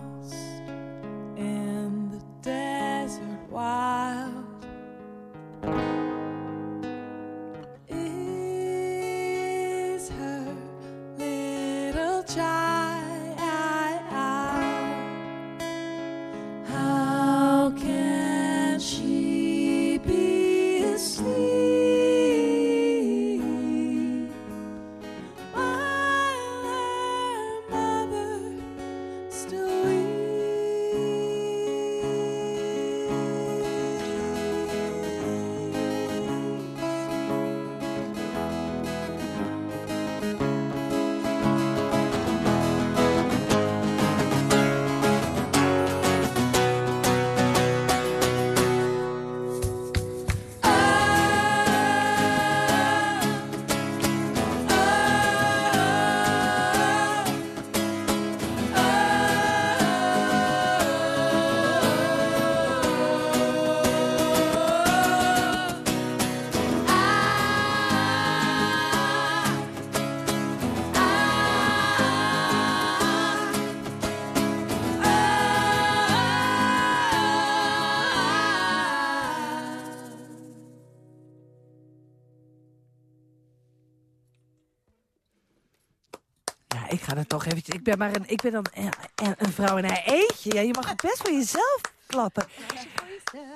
Ik ben maar een, ik ben dan een, een vrouw in haar eentje. Ja, je mag het best van jezelf klappen.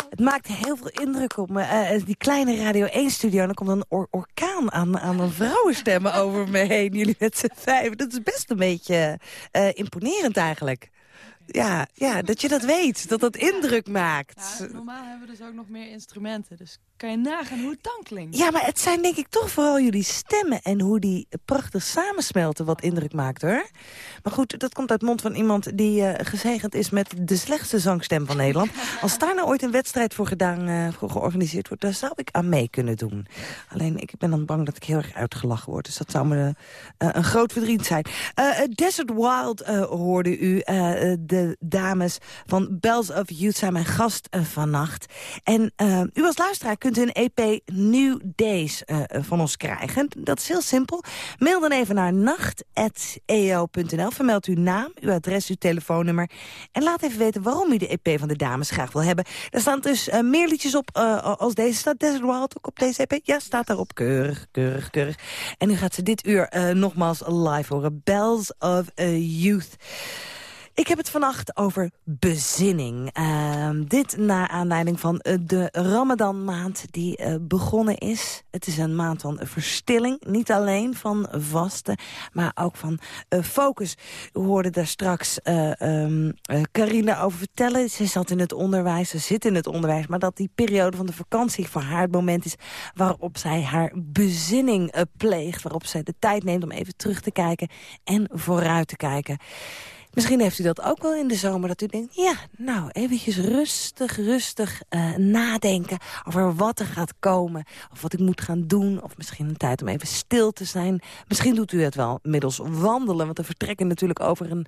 Het maakt heel veel indruk op me. Uh, die kleine Radio 1-studio. En dan komt een orkaan aan, aan vrouwenstemmen over me heen. Jullie met z'n vijf. Dat is best een beetje uh, imponerend eigenlijk. Ja, ja, dat je dat weet. Dat dat indruk maakt. Normaal hebben we dus ook nog meer instrumenten. Dus kan je nagaan hoe het dan klinkt. Ja, maar het zijn denk ik toch vooral jullie stemmen... en hoe die prachtig samensmelten wat indruk maakt, hoor. Maar goed, dat komt uit mond van iemand die uh, gezegend is... met de slechtste zangstem van Nederland. Als daar nou ooit een wedstrijd voor, gedaan, voor georganiseerd wordt... daar zou ik aan mee kunnen doen. Alleen, ik ben dan bang dat ik heel erg uitgelachen word. Dus dat zou me uh, een groot verdriet zijn. Desert Wild hoorde u. de dames van Bells of Youth zijn mijn gast vannacht. En u als luisteraar kunt een EP New Days uh, van ons krijgen. Dat is heel simpel. Mail dan even naar nacht.eo.nl. Vermeld uw naam, uw adres, uw telefoonnummer. En laat even weten waarom u de EP van de dames graag wil hebben. Er staan dus uh, meer liedjes op als deze. Staat Desert Wild ook op deze EP? Ja, staat daarop. Keurig, keurig, keurig. En nu gaat ze dit uur nogmaals live horen. Bells of Youth. Ik heb het vannacht over bezinning. Uh, dit na aanleiding van uh, de Ramadan-maand die uh, begonnen is. Het is een maand van verstilling. Niet alleen van vasten, maar ook van uh, focus. We hoorden daar straks um, Carina over vertellen. Ze zat in het onderwijs, ze zit in het onderwijs. Maar dat die periode van de vakantie voor haar het moment is... waarop zij haar bezinning pleegt. Waarop zij de tijd neemt om even terug te kijken en vooruit te kijken. Misschien heeft u dat ook wel in de zomer, dat u denkt... ja, nou, eventjes rustig, rustig uh, nadenken over wat er gaat komen. Of wat ik moet gaan doen. Of misschien een tijd om even stil te zijn. Misschien doet u het wel middels wandelen. Want er vertrekken natuurlijk over een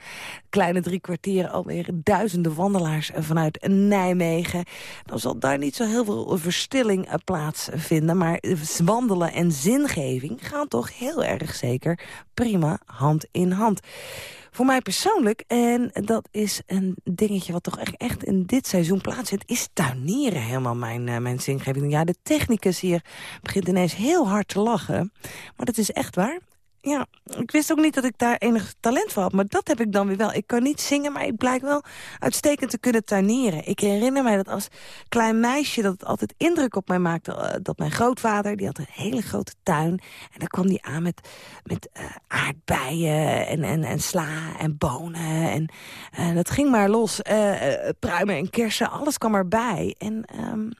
kleine drie kwartier... alweer duizenden wandelaars vanuit Nijmegen. Dan zal daar niet zo heel veel verstilling uh, plaatsvinden. Maar wandelen en zingeving gaan toch heel erg zeker prima hand in hand. Voor mij persoonlijk, en dat is een dingetje wat toch echt, in dit seizoen plaatsvindt... is tuinieren helemaal mijn, uh, mijn zingeving. Ja, de technicus hier begint ineens heel hard te lachen. Maar dat is echt waar ja, ik wist ook niet dat ik daar enig talent voor had. Maar dat heb ik dan weer wel. Ik kan niet zingen, maar ik blijk wel uitstekend te kunnen tuinieren. Ik herinner mij dat als klein meisje dat het altijd indruk op mij maakte... Eh, dat mijn grootvader, die had een hele grote tuin. En dan kwam die aan met, met uh, aardbeien en, en, en sla en bonen. En uh, dat ging maar los. pruimen en kersen, alles kwam erbij. En... Um,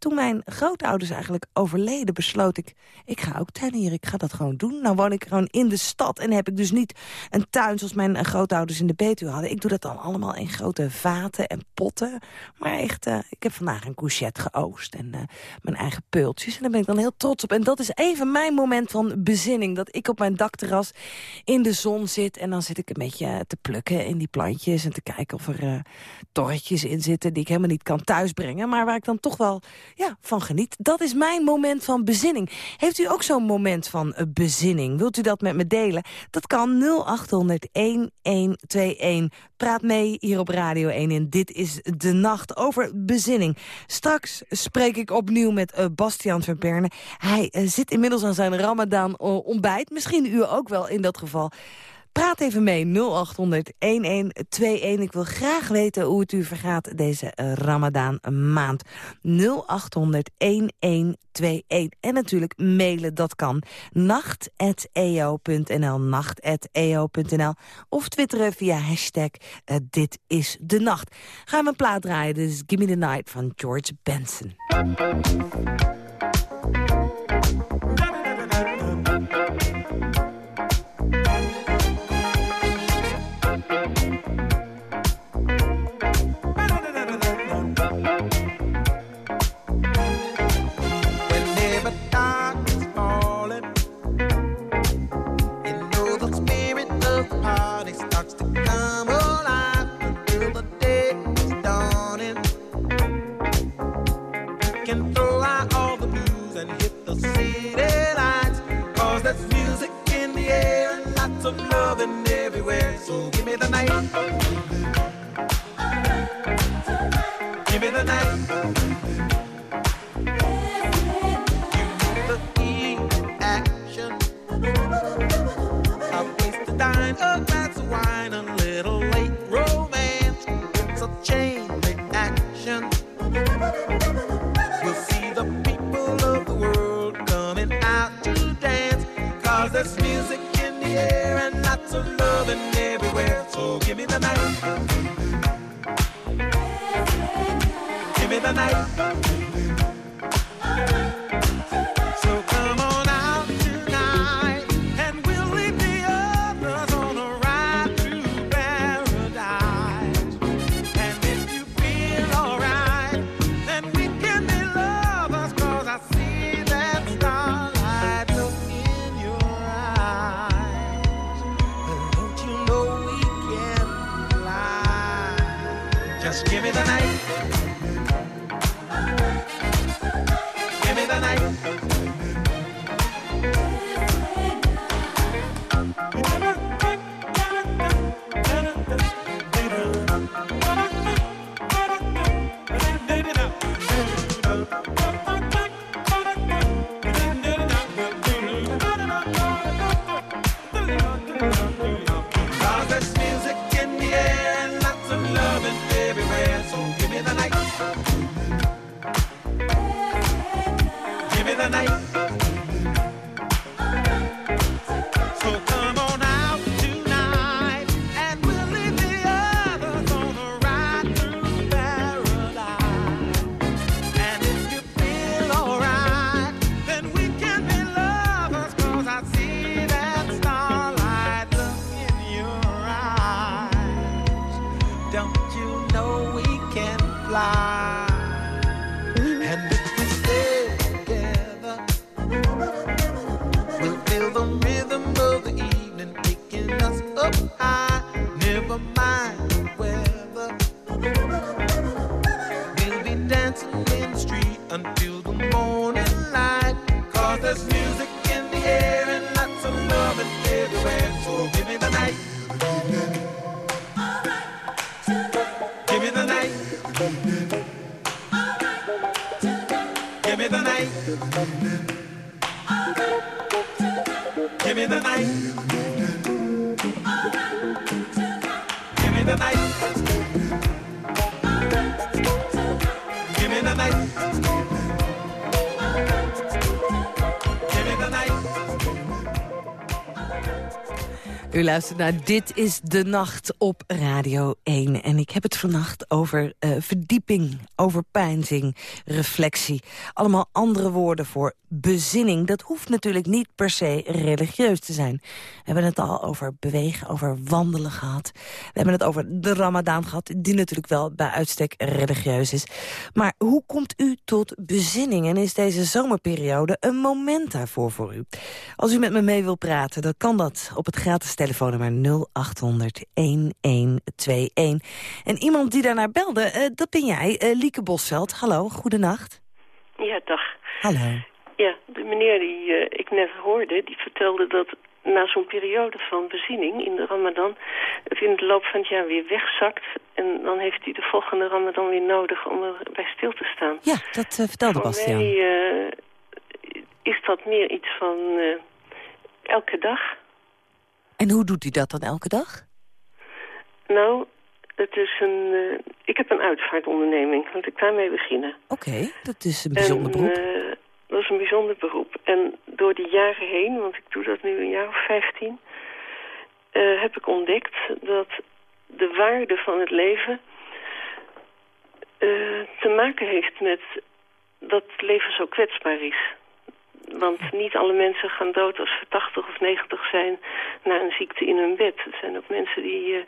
toen mijn grootouders eigenlijk overleden, besloot ik... ik ga ook tuinieren, ik ga dat gewoon doen. Nou woon ik gewoon in de stad en heb ik dus niet een tuin... zoals mijn grootouders in de Betuwe hadden. Ik doe dat dan allemaal in grote vaten en potten. Maar echt, uh, ik heb vandaag een courgette geoost en uh, mijn eigen peultjes. En daar ben ik dan heel trots op. En dat is even mijn moment van bezinning. Dat ik op mijn dakterras in de zon zit... en dan zit ik een beetje te plukken in die plantjes... en te kijken of er uh, torretjes in zitten die ik helemaal niet kan thuisbrengen... maar waar ik dan toch wel ja, van geniet. Dat is mijn moment van bezinning. Heeft u ook zo'n moment van uh, bezinning? Wilt u dat met me delen? Dat kan 0800-1121. Praat mee hier op Radio 1 in Dit is de Nacht over bezinning. Straks spreek ik opnieuw met uh, Bastiaan Verperne. Hij uh, zit inmiddels aan zijn Ramadan ontbijt. Misschien u ook wel in dat geval. Praat even mee, 0800 1121. Ik wil graag weten hoe het u vergaat deze uh, Ramadan maand. 0800 1121. En natuurlijk mailen, dat kan. nacht.eo.nl, nacht.eo.nl. Of twitteren via hashtag uh, dit is de nacht. Gaan we een plaat draaien, is Gimme the Night van George Benson. U luistert naar Dit is de Nacht op Radio 1. En ik heb het vannacht over uh, verdieping, over pijnzing, reflectie. Allemaal andere woorden voor bezinning. Dat hoeft natuurlijk niet per se religieus te zijn. We hebben het al over bewegen, over wandelen gehad. We hebben het over de ramadan gehad, die natuurlijk wel bij uitstek religieus is. Maar hoe komt u tot bezinning? En is deze zomerperiode een moment daarvoor voor u? Als u met me mee wilt praten, dan kan dat op het gratis telefoonnummer 0800 1121. En iemand die daarnaar belde, uh, dat ben jij, uh, Lieke Bosveld. Hallo, goedenacht. Ja, dag. Hallo. Ja, de meneer die uh, ik net hoorde, die vertelde dat na zo'n periode van beziening in de ramadan... het in de loop van het jaar weer wegzakt. En dan heeft hij de volgende ramadan weer nodig om erbij stil te staan. Ja, dat uh, vertelde Voor Bastiaan. mij uh, is dat meer iets van elke dag. En hoe doet u dat dan elke dag? Nou, het is een... ik heb een uitvaartonderneming, laat ik daarmee beginnen. Oké, okay, dat is een bijzonder en, beroep. Dat is een bijzonder beroep. En door die jaren heen, want ik doe dat nu een jaar of vijftien... Uh, heb ik ontdekt dat de waarde van het leven... Te maken heeft met dat leven zo kwetsbaar is. Want niet alle mensen gaan dood als ze 80 of 90 zijn... na een ziekte in hun bed. Er zijn ook mensen die uh,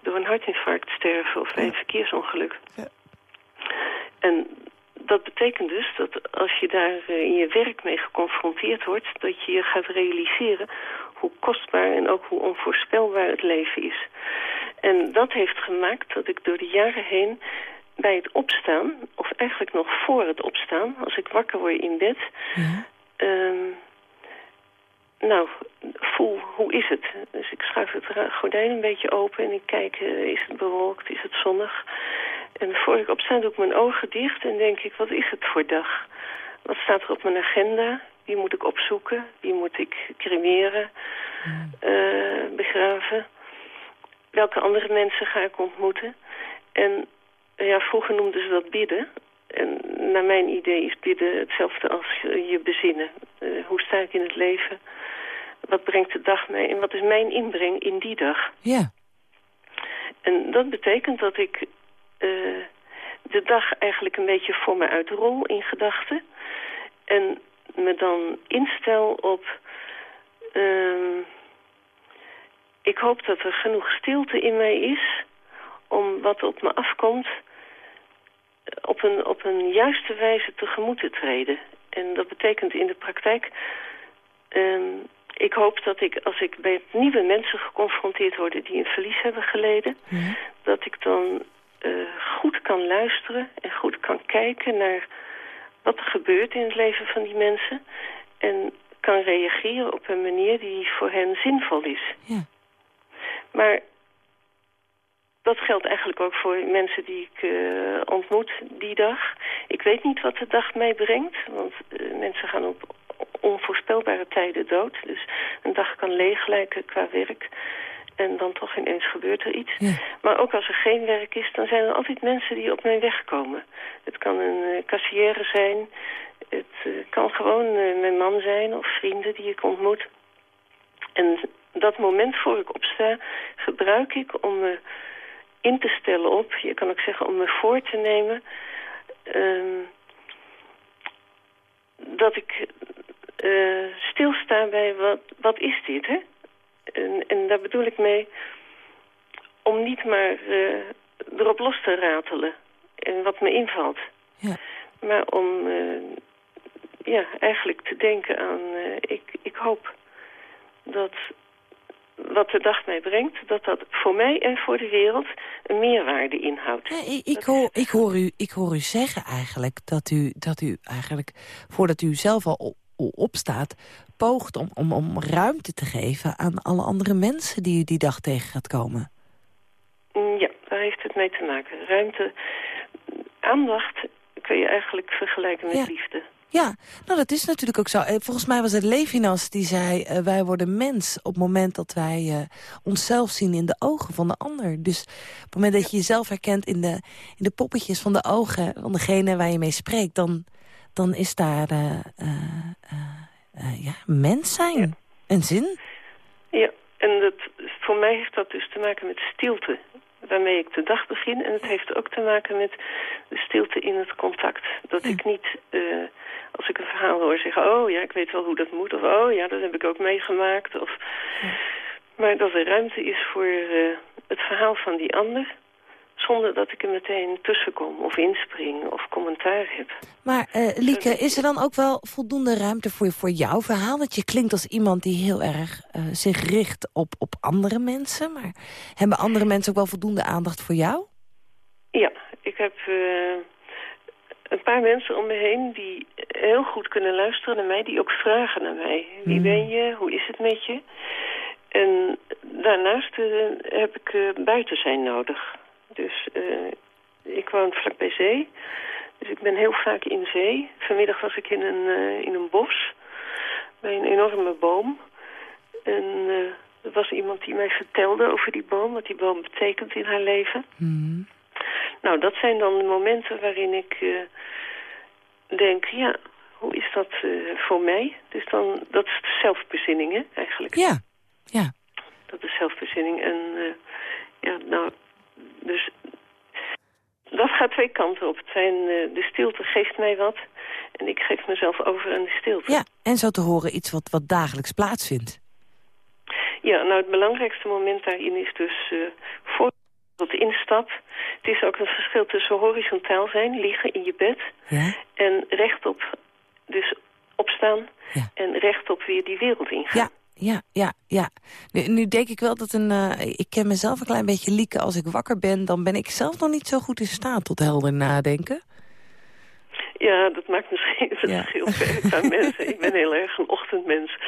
door een hartinfarct sterven... of bij een verkeersongeluk. Ja. En dat betekent dus dat als je daar uh, in je werk mee geconfronteerd wordt... dat je je gaat realiseren hoe kostbaar en ook hoe onvoorspelbaar het leven is. En dat heeft gemaakt dat ik door de jaren heen bij het opstaan... of eigenlijk nog voor het opstaan, als ik wakker word in bed... Ja. Um, nou, voel, hoe is het? Dus ik schuif het gordijn een beetje open en ik kijk, uh, is het bewolkt, is het zonnig? En voor ik opsta doe ik mijn ogen dicht en denk ik, wat is het voor dag? Wat staat er op mijn agenda? Wie moet ik opzoeken? Wie moet ik cremeren? Uh, begraven? Welke andere mensen ga ik ontmoeten? En ja, vroeger noemden ze dat bidden. En naar mijn idee is bidden hetzelfde als je bezinnen. Uh, hoe sta ik in het leven? Wat brengt de dag mee? En wat is mijn inbreng in die dag? Ja. En dat betekent dat ik uh, de dag eigenlijk een beetje voor me uitrol in gedachten. En me dan instel op... Uh, ik hoop dat er genoeg stilte in mij is... om wat op me afkomt op een, op een juiste wijze tegemoet te treden. En dat betekent in de praktijk... Um, ik hoop dat ik, als ik bij nieuwe mensen geconfronteerd word... die een verlies hebben geleden... Ja. dat ik dan uh, goed kan luisteren en goed kan kijken naar... wat er gebeurt in het leven van die mensen... en kan reageren op een manier die voor hen zinvol is. Ja. Maar dat geldt eigenlijk ook voor mensen die ik uh, ontmoet die dag. Ik weet niet wat de dag mij brengt, want uh, mensen gaan op onvoorspelbare tijden dood. Dus een dag kan leeg lijken qua werk. En dan toch ineens gebeurt er iets. Ja. Maar ook als er geen werk is, dan zijn er altijd mensen die op mijn weg komen. Het kan een uh, kassière zijn. Het kan gewoon mijn man zijn of vrienden die ik ontmoet. En dat moment voor ik opsta gebruik ik om me in te stellen op, je kan ook zeggen om me voor te nemen, um, dat ik uh, stilsta bij wat, wat is dit, hè? En, en daar bedoel ik mee om niet maar uh, erop los te ratelen en wat me invalt. Ja. Maar om uh, ja, eigenlijk te denken aan, ik, ik hoop dat wat de dag mij brengt, dat dat voor mij en voor de wereld een meerwaarde inhoudt. Ja, ik, ik, hoor, ik, hoor u, ik hoor u zeggen eigenlijk dat u, dat u eigenlijk, voordat u zelf al opstaat, poogt om, om, om ruimte te geven aan alle andere mensen die u die dag tegen gaat komen. Ja, daar heeft het mee te maken. Ruimte, aandacht kun je eigenlijk vergelijken met Ja. liefde. Ja, nou dat is natuurlijk ook zo. Eh, Volgens mij was het Levinas die zei... eh, wij worden mens op het moment dat wij eh, onszelf zien in de ogen van de ander. Dus op het moment dat je jezelf herkent in de, in de poppetjes van de ogen... van degene waar je mee spreekt, dan, dan is daar ja, mens zijn. Ja. Een zin. Ja, en dat, voor mij heeft dat dus te maken met stilte. Waarmee ik de dag begin. En het heeft ook te maken met de stilte in het contact. Dat ik niet, als ik een verhaal hoor, zeg... oh ja, ik weet wel hoe dat moet. Of oh ja, dat heb ik ook meegemaakt. Of, Maar dat er ruimte is voor eh, het verhaal van die ander... zonder dat ik er meteen tussen kom of inspring of commentaar heb. Maar eh, Lieke, is er dan ook wel voldoende ruimte voor, voor jouw verhaal? Want je klinkt als iemand die heel erg eh, zich richt op, op andere mensen. Maar hebben andere mensen ook wel voldoende aandacht voor jou? Ja, ik heb... een paar mensen om me heen die heel goed kunnen luisteren naar mij, die ook vragen naar mij. Wie Hmm. ben je? Hoe is het met je? En daarnaast eh, heb ik eh, buiten zijn nodig. Dus eh, ik woon vlakbij zee. Dus ik ben heel vaak in zee. Vanmiddag was ik in een, in een bos bij een enorme boom. En er was iemand die mij vertelde over die boom, wat die boom betekent in haar leven. Hmm. Nou, dat zijn dan de momenten waarin ik eh, denk, ja, hoe is dat eh, voor mij? Dus dan, dat is de zelfbezinning, hè, eigenlijk. Ja, ja. Dat is zelfbezinning. En eh, ja, nou, dus dat gaat twee kanten op. Het zijn, de stilte geeft mij wat en ik geef mezelf over aan de stilte. Ja, en zo te horen iets wat, wat dagelijks plaatsvindt. Ja, nou het belangrijkste moment daarin is dus uh, voor tot instap. Het is ook een verschil tussen horizontaal zijn, liggen in je bed, ja? en rechtop, dus opstaan ja. en rechtop weer die wereld ingaan. Ja. Ja, ja, ja. Nu, nu denk ik wel dat een... Uh, ik ken mezelf een klein beetje lieken. Als ik wakker ben, dan ben ik zelf nog niet zo goed in staat tot helder nadenken. Ja, dat maakt misschien het ja. verschil per [laughs] mensen. Ik ben heel erg een ochtendmens.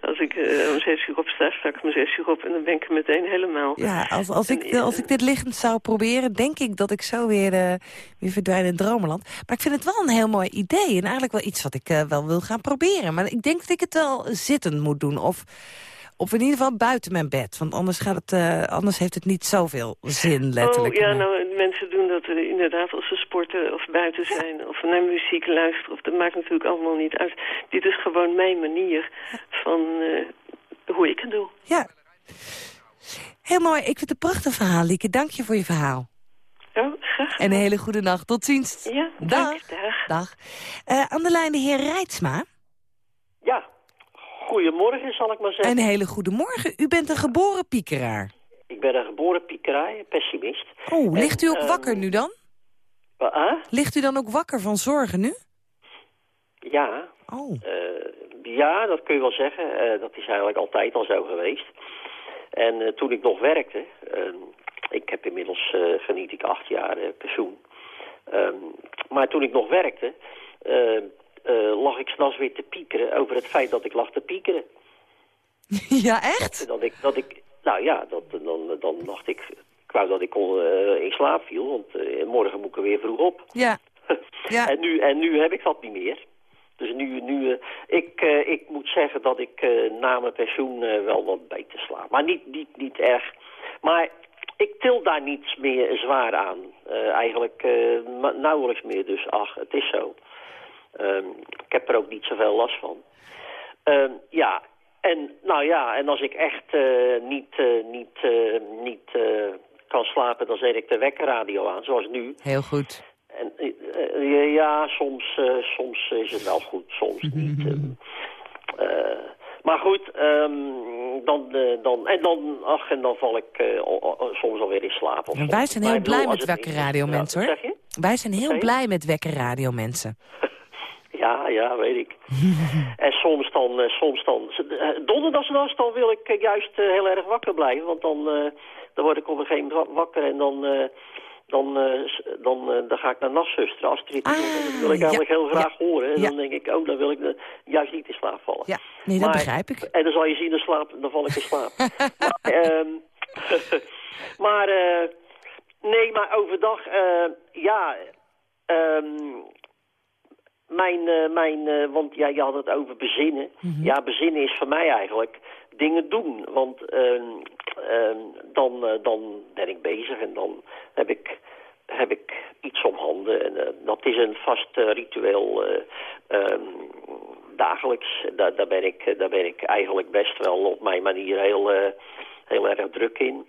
Als ik uh, om zes uur op sta, sta ik om zes uur op en dan ben ik er meteen helemaal. Ja, als, als, ik, en, als ik dit liggend zou proberen, denk ik dat ik zo weer, uh, weer verdwijn in dromenland. Maar ik vind het wel een heel mooi idee en eigenlijk wel iets wat ik uh, wel wil gaan proberen. Maar ik denk dat ik het wel zittend moet doen of... Of in ieder geval buiten mijn bed. Want anders, gaat het, uh, anders heeft het niet zoveel zin, letterlijk. Oh, ja, nou, mensen doen dat uh, inderdaad als ze sporten of buiten zijn. Ja. Of naar muziek luisteren. Of, dat maakt natuurlijk allemaal niet uit. Dit is gewoon mijn manier van uh, hoe ik het doe. Ja. Heel mooi. Ik vind het een prachtig verhaal, Lieke. Dank je voor je verhaal. Oh, graag. En een hele goede nacht. Tot ziens. Ja, dag. dag. dag. aan de lijn de heer Rijtsma. Ja. Goedemorgen, zal ik maar zeggen. Een hele goede morgen. U bent een geboren piekeraar. Ik ben een geboren piekeraar, pessimist. Oh, ligt u ook en, wakker nu dan? Uh, ligt u dan ook wakker van zorgen nu? Ja. Oh. Uh, ja, dat kun je wel zeggen. Uh, dat is eigenlijk altijd al zo geweest. En toen ik nog werkte... ehm, ik heb inmiddels, geniet ik acht jaar pensioen. Ehm, maar toen ik nog werkte... Uh, lag ik s'nachts weer te piekeren over het feit dat ik lag te piekeren. [laughs] Ja, echt? Dat, ik, dat ik, nou ja, dat, dan, dan dacht ik, ik wou dat ik al uh, in slaap viel, want uh, morgen moet ik er weer vroeg op. Ja. [laughs] ja. en, nu, en nu heb ik dat niet meer. Dus nu, nu ik, ik moet zeggen dat ik na mijn pensioen wel wat beter slaap. Maar niet, niet, niet erg. Maar ik til daar niets meer zwaar aan. eigenlijk nauwelijks meer, dus ach, het is zo. Um, ik heb er ook niet zoveel last van. Um, ja, en nou ja, en als ik echt uh, niet, uh, niet, uh, niet kan slapen, dan zet ik de wekkerradio aan, zoals nu. Heel goed. En, ja, soms, soms is het wel goed, soms [laughs] niet. maar goed, um, dan, dan, en dan, ach, en dan val ik soms alweer in slaap. Of en wij zijn heel blij met wekkerradio mensen, hoor. Wij zijn heel blij met wekkerradio mensen. Ja, ja, weet ik. [laughs] en soms dan, uh, soms dan, donderdagsnachts dan wil ik uh, juist heel erg wakker blijven, want dan, dan word ik op een gegeven moment wakker en dan, dan, dan, dan ga ik naar nachtzuster Astrid. Ah, dat wil ik eigenlijk ja, heel graag ja, horen. En ja. dan denk ik, oh, dan wil ik juist niet in slaap vallen. Ja, nee, dat maar, begrijp ik. En dan zal je zien, dan, slaap, dan val ik in slaap. [laughs] maar, um, [laughs] maar nee, maar overdag, ja... Um, mijn, uh, mijn uh, want ja, je had het over bezinnen. Mm -hmm. Ja, bezinnen is voor mij eigenlijk dingen doen. Want uh, dan, eh, dan ben ik bezig en dan heb ik, heb ik iets om handen. En eh, dat is een vast ritueel ehm, dagelijks. Daar, daar, ben ik, daar ben ik eigenlijk best wel op mijn manier heel, heel erg druk in.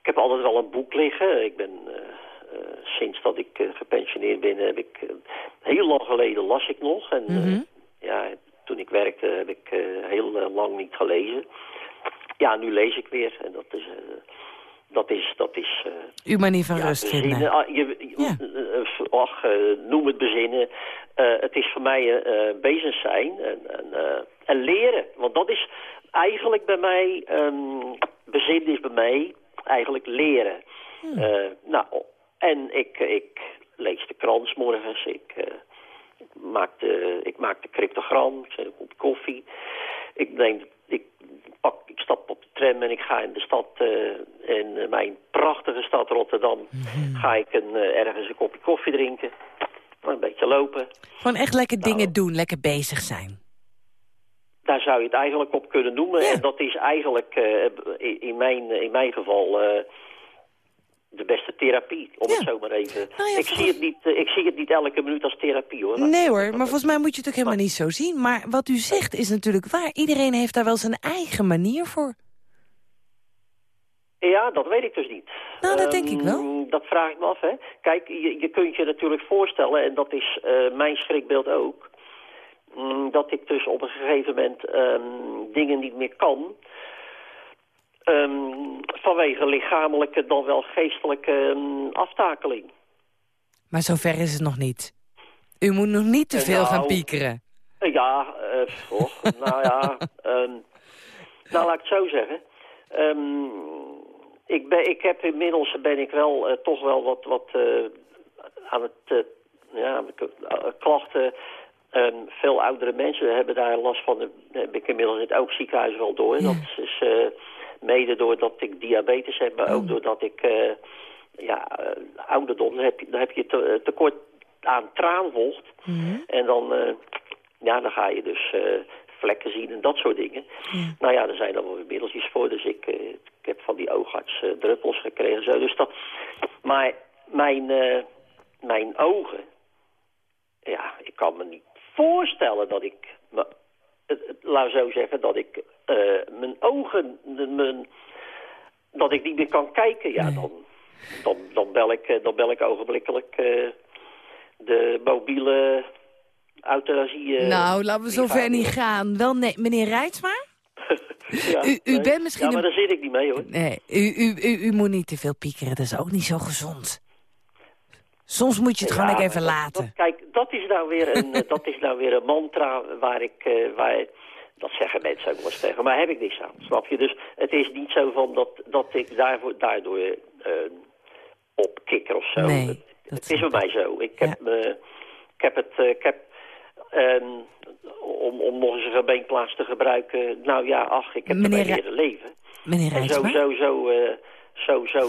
Ik heb altijd wel een boek liggen. Ik ben... Uh, sinds dat ik uh, gepensioneerd ben, heb ik uh, heel lang geleden las ik nog. En mm -hmm. ja, toen ik werkte heb ik heel lang niet gelezen. Ja, nu lees ik weer. En dat is... dat is, dat is Uw manier van ja, rust bezinnen. vinden. Ah, je, ja. ach, noem het bezinnen. het is voor mij bezig zijn en, en, en, leren. Want dat is eigenlijk bij mij... Um, bezinnen is bij mij eigenlijk leren. Hmm. nou, en ik, ik lees de krant morgens. Ik, uh, maak de, ik maak de cryptogram, ik zet een kop koffie. Ik neem, ik, pak, ik stap op de tram en ik ga in de stad, uh, in mijn prachtige stad Rotterdam, Mhm. ga ik een, uh, ergens een kopje koffie drinken. Een beetje lopen. Gewoon echt lekker Nou. dingen doen, lekker bezig zijn. Daar zou je het eigenlijk op kunnen noemen. Ja. En dat is eigenlijk in, mijn, in mijn geval de beste therapie, om Ja. het zo maar even... Nou ja, ik, zie het niet, uh, ik zie het niet elke minuut als therapie, hoor. Nee hoor, maar volgens mij moet je het ook helemaal niet zo zien. Maar wat u zegt is natuurlijk waar. Iedereen heeft daar wel zijn eigen manier voor. Ja, dat weet ik dus niet. Nou, dat denk Ehm, ik wel. Dat vraag ik me af, hè. Kijk, je, je kunt je natuurlijk voorstellen, en dat is uh, mijn schrikbeeld ook... Mm, dat ik dus op een gegeven moment um, dingen niet meer kan... Um, vanwege lichamelijke dan wel geestelijke um, aftakeling. Maar zover is het nog niet. U moet nog niet te veel nou, gaan piekeren. Ja, uh, nou ja... Um, [laughs] nou, laat ik het zo zeggen. Um, ik, ben, ik heb inmiddels ben ik wel uh, toch wel wat, wat uh, aan het... Ja, klachten... Um, veel oudere mensen hebben daar last van. Heb ik inmiddels in het ook ziekenhuis wel door. Ja. Dat is mede doordat ik diabetes heb, maar ook doordat ik uh, ja, uh, ouderdom, dan heb dan heb je te, tekort aan traanvocht. Mm -hmm. En dan, uh, ja, dan ga je dus vlekken zien en dat soort dingen. Nou ja, er zijn er wel weer middeltjes voor, dus ik, ik heb van die oogarts druppels gekregen. Zo. Dus dat, maar mijn, mijn ogen, ja, ik kan me niet voorstellen dat ik, laat zo zeggen, dat ik uh, mijn ogen, mijn, dat ik niet meer kan kijken. Ja, nee. dan, dan, dan, bel ik, dan bel ik ogenblikkelijk uh, de mobiele euthanasie. Uh, nou, laten we zover niet gaan. Wel, nee, meneer Rijtsma? [laughs] ja, u, u nee. bent misschien... Ja, maar daar zit ik niet mee, hoor. Nee, u, u, u, u moet niet te veel piekeren. Dat is ook niet zo gezond. Soms moet je het ja, gewoon even laten. Dat, kijk, dat is nou weer een, [laughs] dat is nou weer een mantra waar ik... Uh, waar, dat zeggen mensen ook wel eens tegen, maar heb ik niks aan, snap je? Dus het is niet zo van dat, dat ik daarvoor, daardoor uh, op kikker of zo. Nee, het, het is bij mij zo. Ik heb, ja. me, ik heb het... Ik heb, um, om, om nog eens een beenplaats te gebruiken... Nou ja, ach, ik heb Meneer ermee leren leven. Meneer en zo, zo, zo, zo, zo,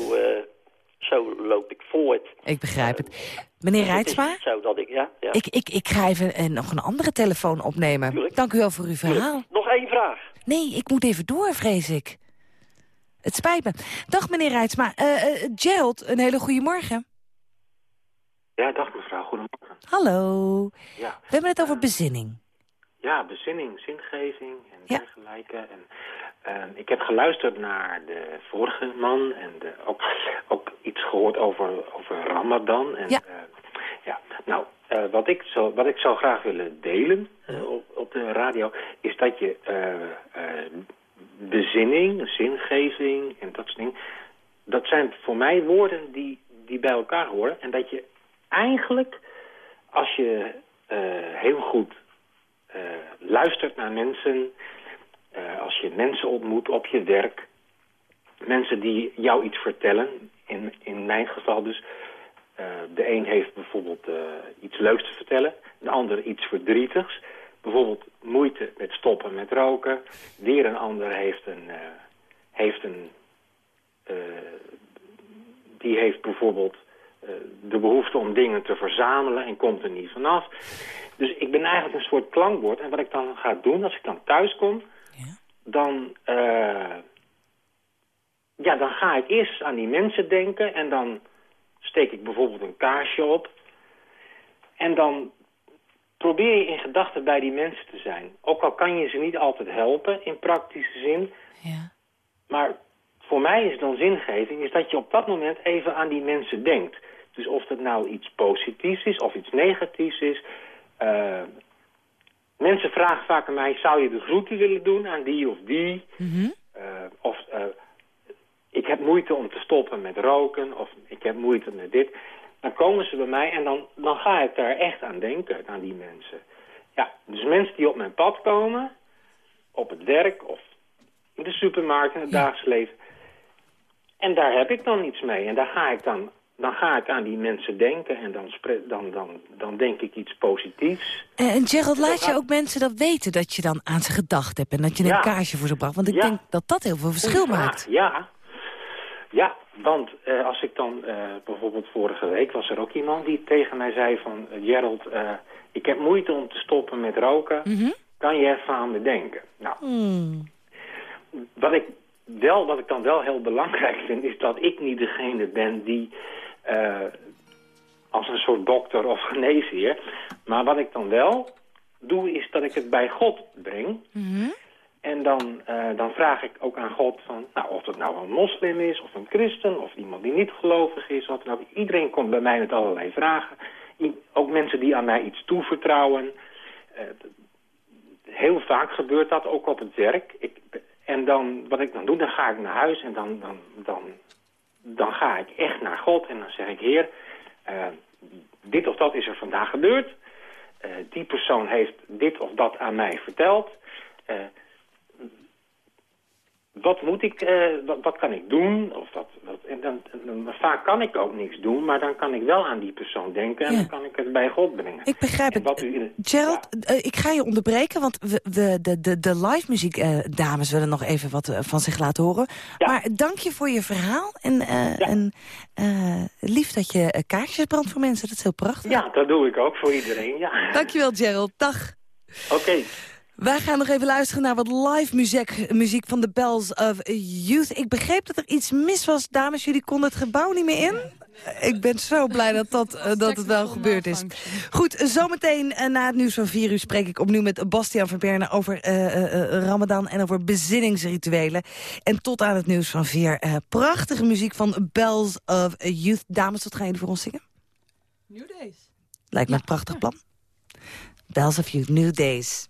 zo loop ik voort. Ik begrijp het. Meneer Rijtsma? Zo dat ik, ja, ja. Ik, ik, ik ga even uh, nog een andere telefoon opnemen. Tuurlijk. Dank u wel voor uw verhaal. Tuurlijk. Nog één vraag. Nee, ik moet even door, vrees ik. Het spijt me. Dag, meneer Rijtsma. Uh, Gerald, een hele goede morgen. Ja, dag mevrouw. Goedemorgen. Hallo. Ja. We hebben het over bezinning. Ja, bezinning, zingeving en ja. dergelijke. En, uh, ik heb geluisterd naar de vorige man en de, ook, ook iets gehoord over, over Ramadan. En, ja. Uh, ja. Nou, uh, wat, ik zo, wat ik zou graag willen delen op, op de radio... is dat je bezinning, zingeving en dat soort dingen... dat zijn voor mij woorden die, die bij elkaar horen. En dat je eigenlijk, als je heel goed luistert naar mensen, uh, als je mensen ontmoet op je werk, mensen die jou iets vertellen, in, in mijn geval dus, uh, de een heeft bijvoorbeeld iets leuks te vertellen, de ander iets verdrietigs, bijvoorbeeld moeite met stoppen met roken, weer een ander heeft een, heeft een die heeft bijvoorbeeld de behoefte om dingen te verzamelen en komt er niet vanaf. Dus ik ben eigenlijk een soort klankbord. En wat ik dan ga doen, als ik dan thuis kom... Dan, uh, ja, dan ga ik eerst aan die mensen denken... en dan steek ik bijvoorbeeld een kaarsje op. En dan probeer je in gedachten bij die mensen te zijn. Ook al kan je ze niet altijd helpen, in praktische zin. Ja. Maar voor mij is dan zingeving... is dat je op dat moment even aan die mensen denkt... Dus of het nou iets positiefs is of iets negatiefs is... Uh, mensen vragen vaak aan mij, zou je de groeten willen doen aan die of die? Mm -hmm. uh, of uh, ik heb moeite om te stoppen met roken, of ik heb moeite met dit. Dan komen ze bij mij en dan, dan ga ik daar echt aan denken, aan die mensen. Ja, dus mensen die op mijn pad komen, op het werk of in de supermarkt, in het ja. dagelijks leven. En daar heb ik dan iets mee en daar ga ik dan dan ga ik aan die mensen denken en dan, dan, dan, dan denk ik iets positiefs. En Gerald, laat je ook mensen dat weten dat je dan aan ze gedacht hebt... en dat je een kaarsje voor ze bracht? Want ik denk dat dat heel veel verschil maakt. Ja, ja want uh, als ik dan... Uh, bijvoorbeeld vorige week was er ook iemand die tegen mij zei van... Uh, Gerald, ik heb moeite om te stoppen met roken. Mm Kan je even aan me denken? Nou, mm. wat, ik wel, wat ik dan wel heel belangrijk vind... is dat ik niet degene ben die als een soort dokter of [laughs] geneesheer. Maar wat ik dan wel doe, is dat ik het bij God breng. Mm En dan, uh, dan vraag ik ook aan God van, nou, of het nou een moslim is, of een christen, of iemand die niet gelovig is. Wat nou. Iedereen komt bij mij met allerlei vragen. ook mensen die aan mij iets toevertrouwen. Uh, heel vaak gebeurt dat ook op het werk. Ik, en dan, wat ik dan doe, dan ga ik naar huis en dan, dan, dan dan ga ik echt naar God en dan zeg ik... Heer, uh, dit of dat is er vandaag gebeurd. Uh, die persoon heeft dit of dat aan mij verteld. Wat moet ik, uh, wat, wat, kan ik doen? Of wat, en dan, dan, vaak kan ik ook niks doen, maar dan kan ik wel aan die persoon denken en dan kan ik het bij God brengen. Ik begrijp het. U, Gerald, ja. uh, ik ga je onderbreken, want we, we, de, de, de live muziek uh, dames willen nog even wat van zich laten horen. Ja. Maar dank je voor je verhaal en, ja. en lief dat je kaarsjes brandt voor mensen. Dat is heel prachtig. Ja, dat doe ik ook voor iedereen, ja. Dankjewel Gerald, dag. Oké. Okay. Wij gaan nog even luisteren naar wat live muziek, muziek van de Bells of Youth. Ik begreep dat er iets mis was. Dames, jullie konden het gebouw niet meer in? Ik ben zo blij dat, dat, uh, dat het wel gebeurd is. Goed, zometeen uh, na het nieuws van 4 uur spreek ik opnieuw met Bastiaan Verberne over uh, Ramadan en over bezinningsrituelen. En tot aan het nieuws van 4. prachtige muziek van Bells of Youth. Dames, wat gaan jullie voor ons zingen? New Days. Lijkt me een prachtig plan. Bells of Youth, New Days.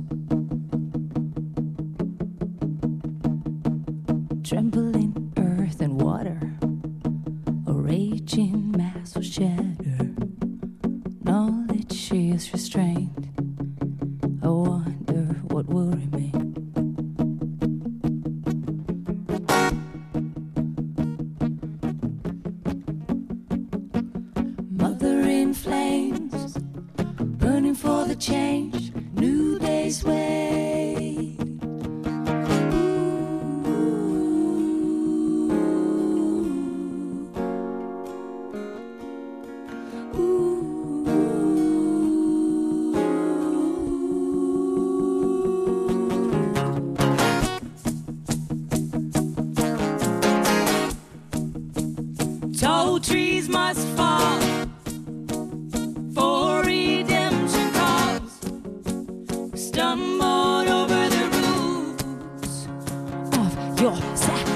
Stumbled over the roots of your satin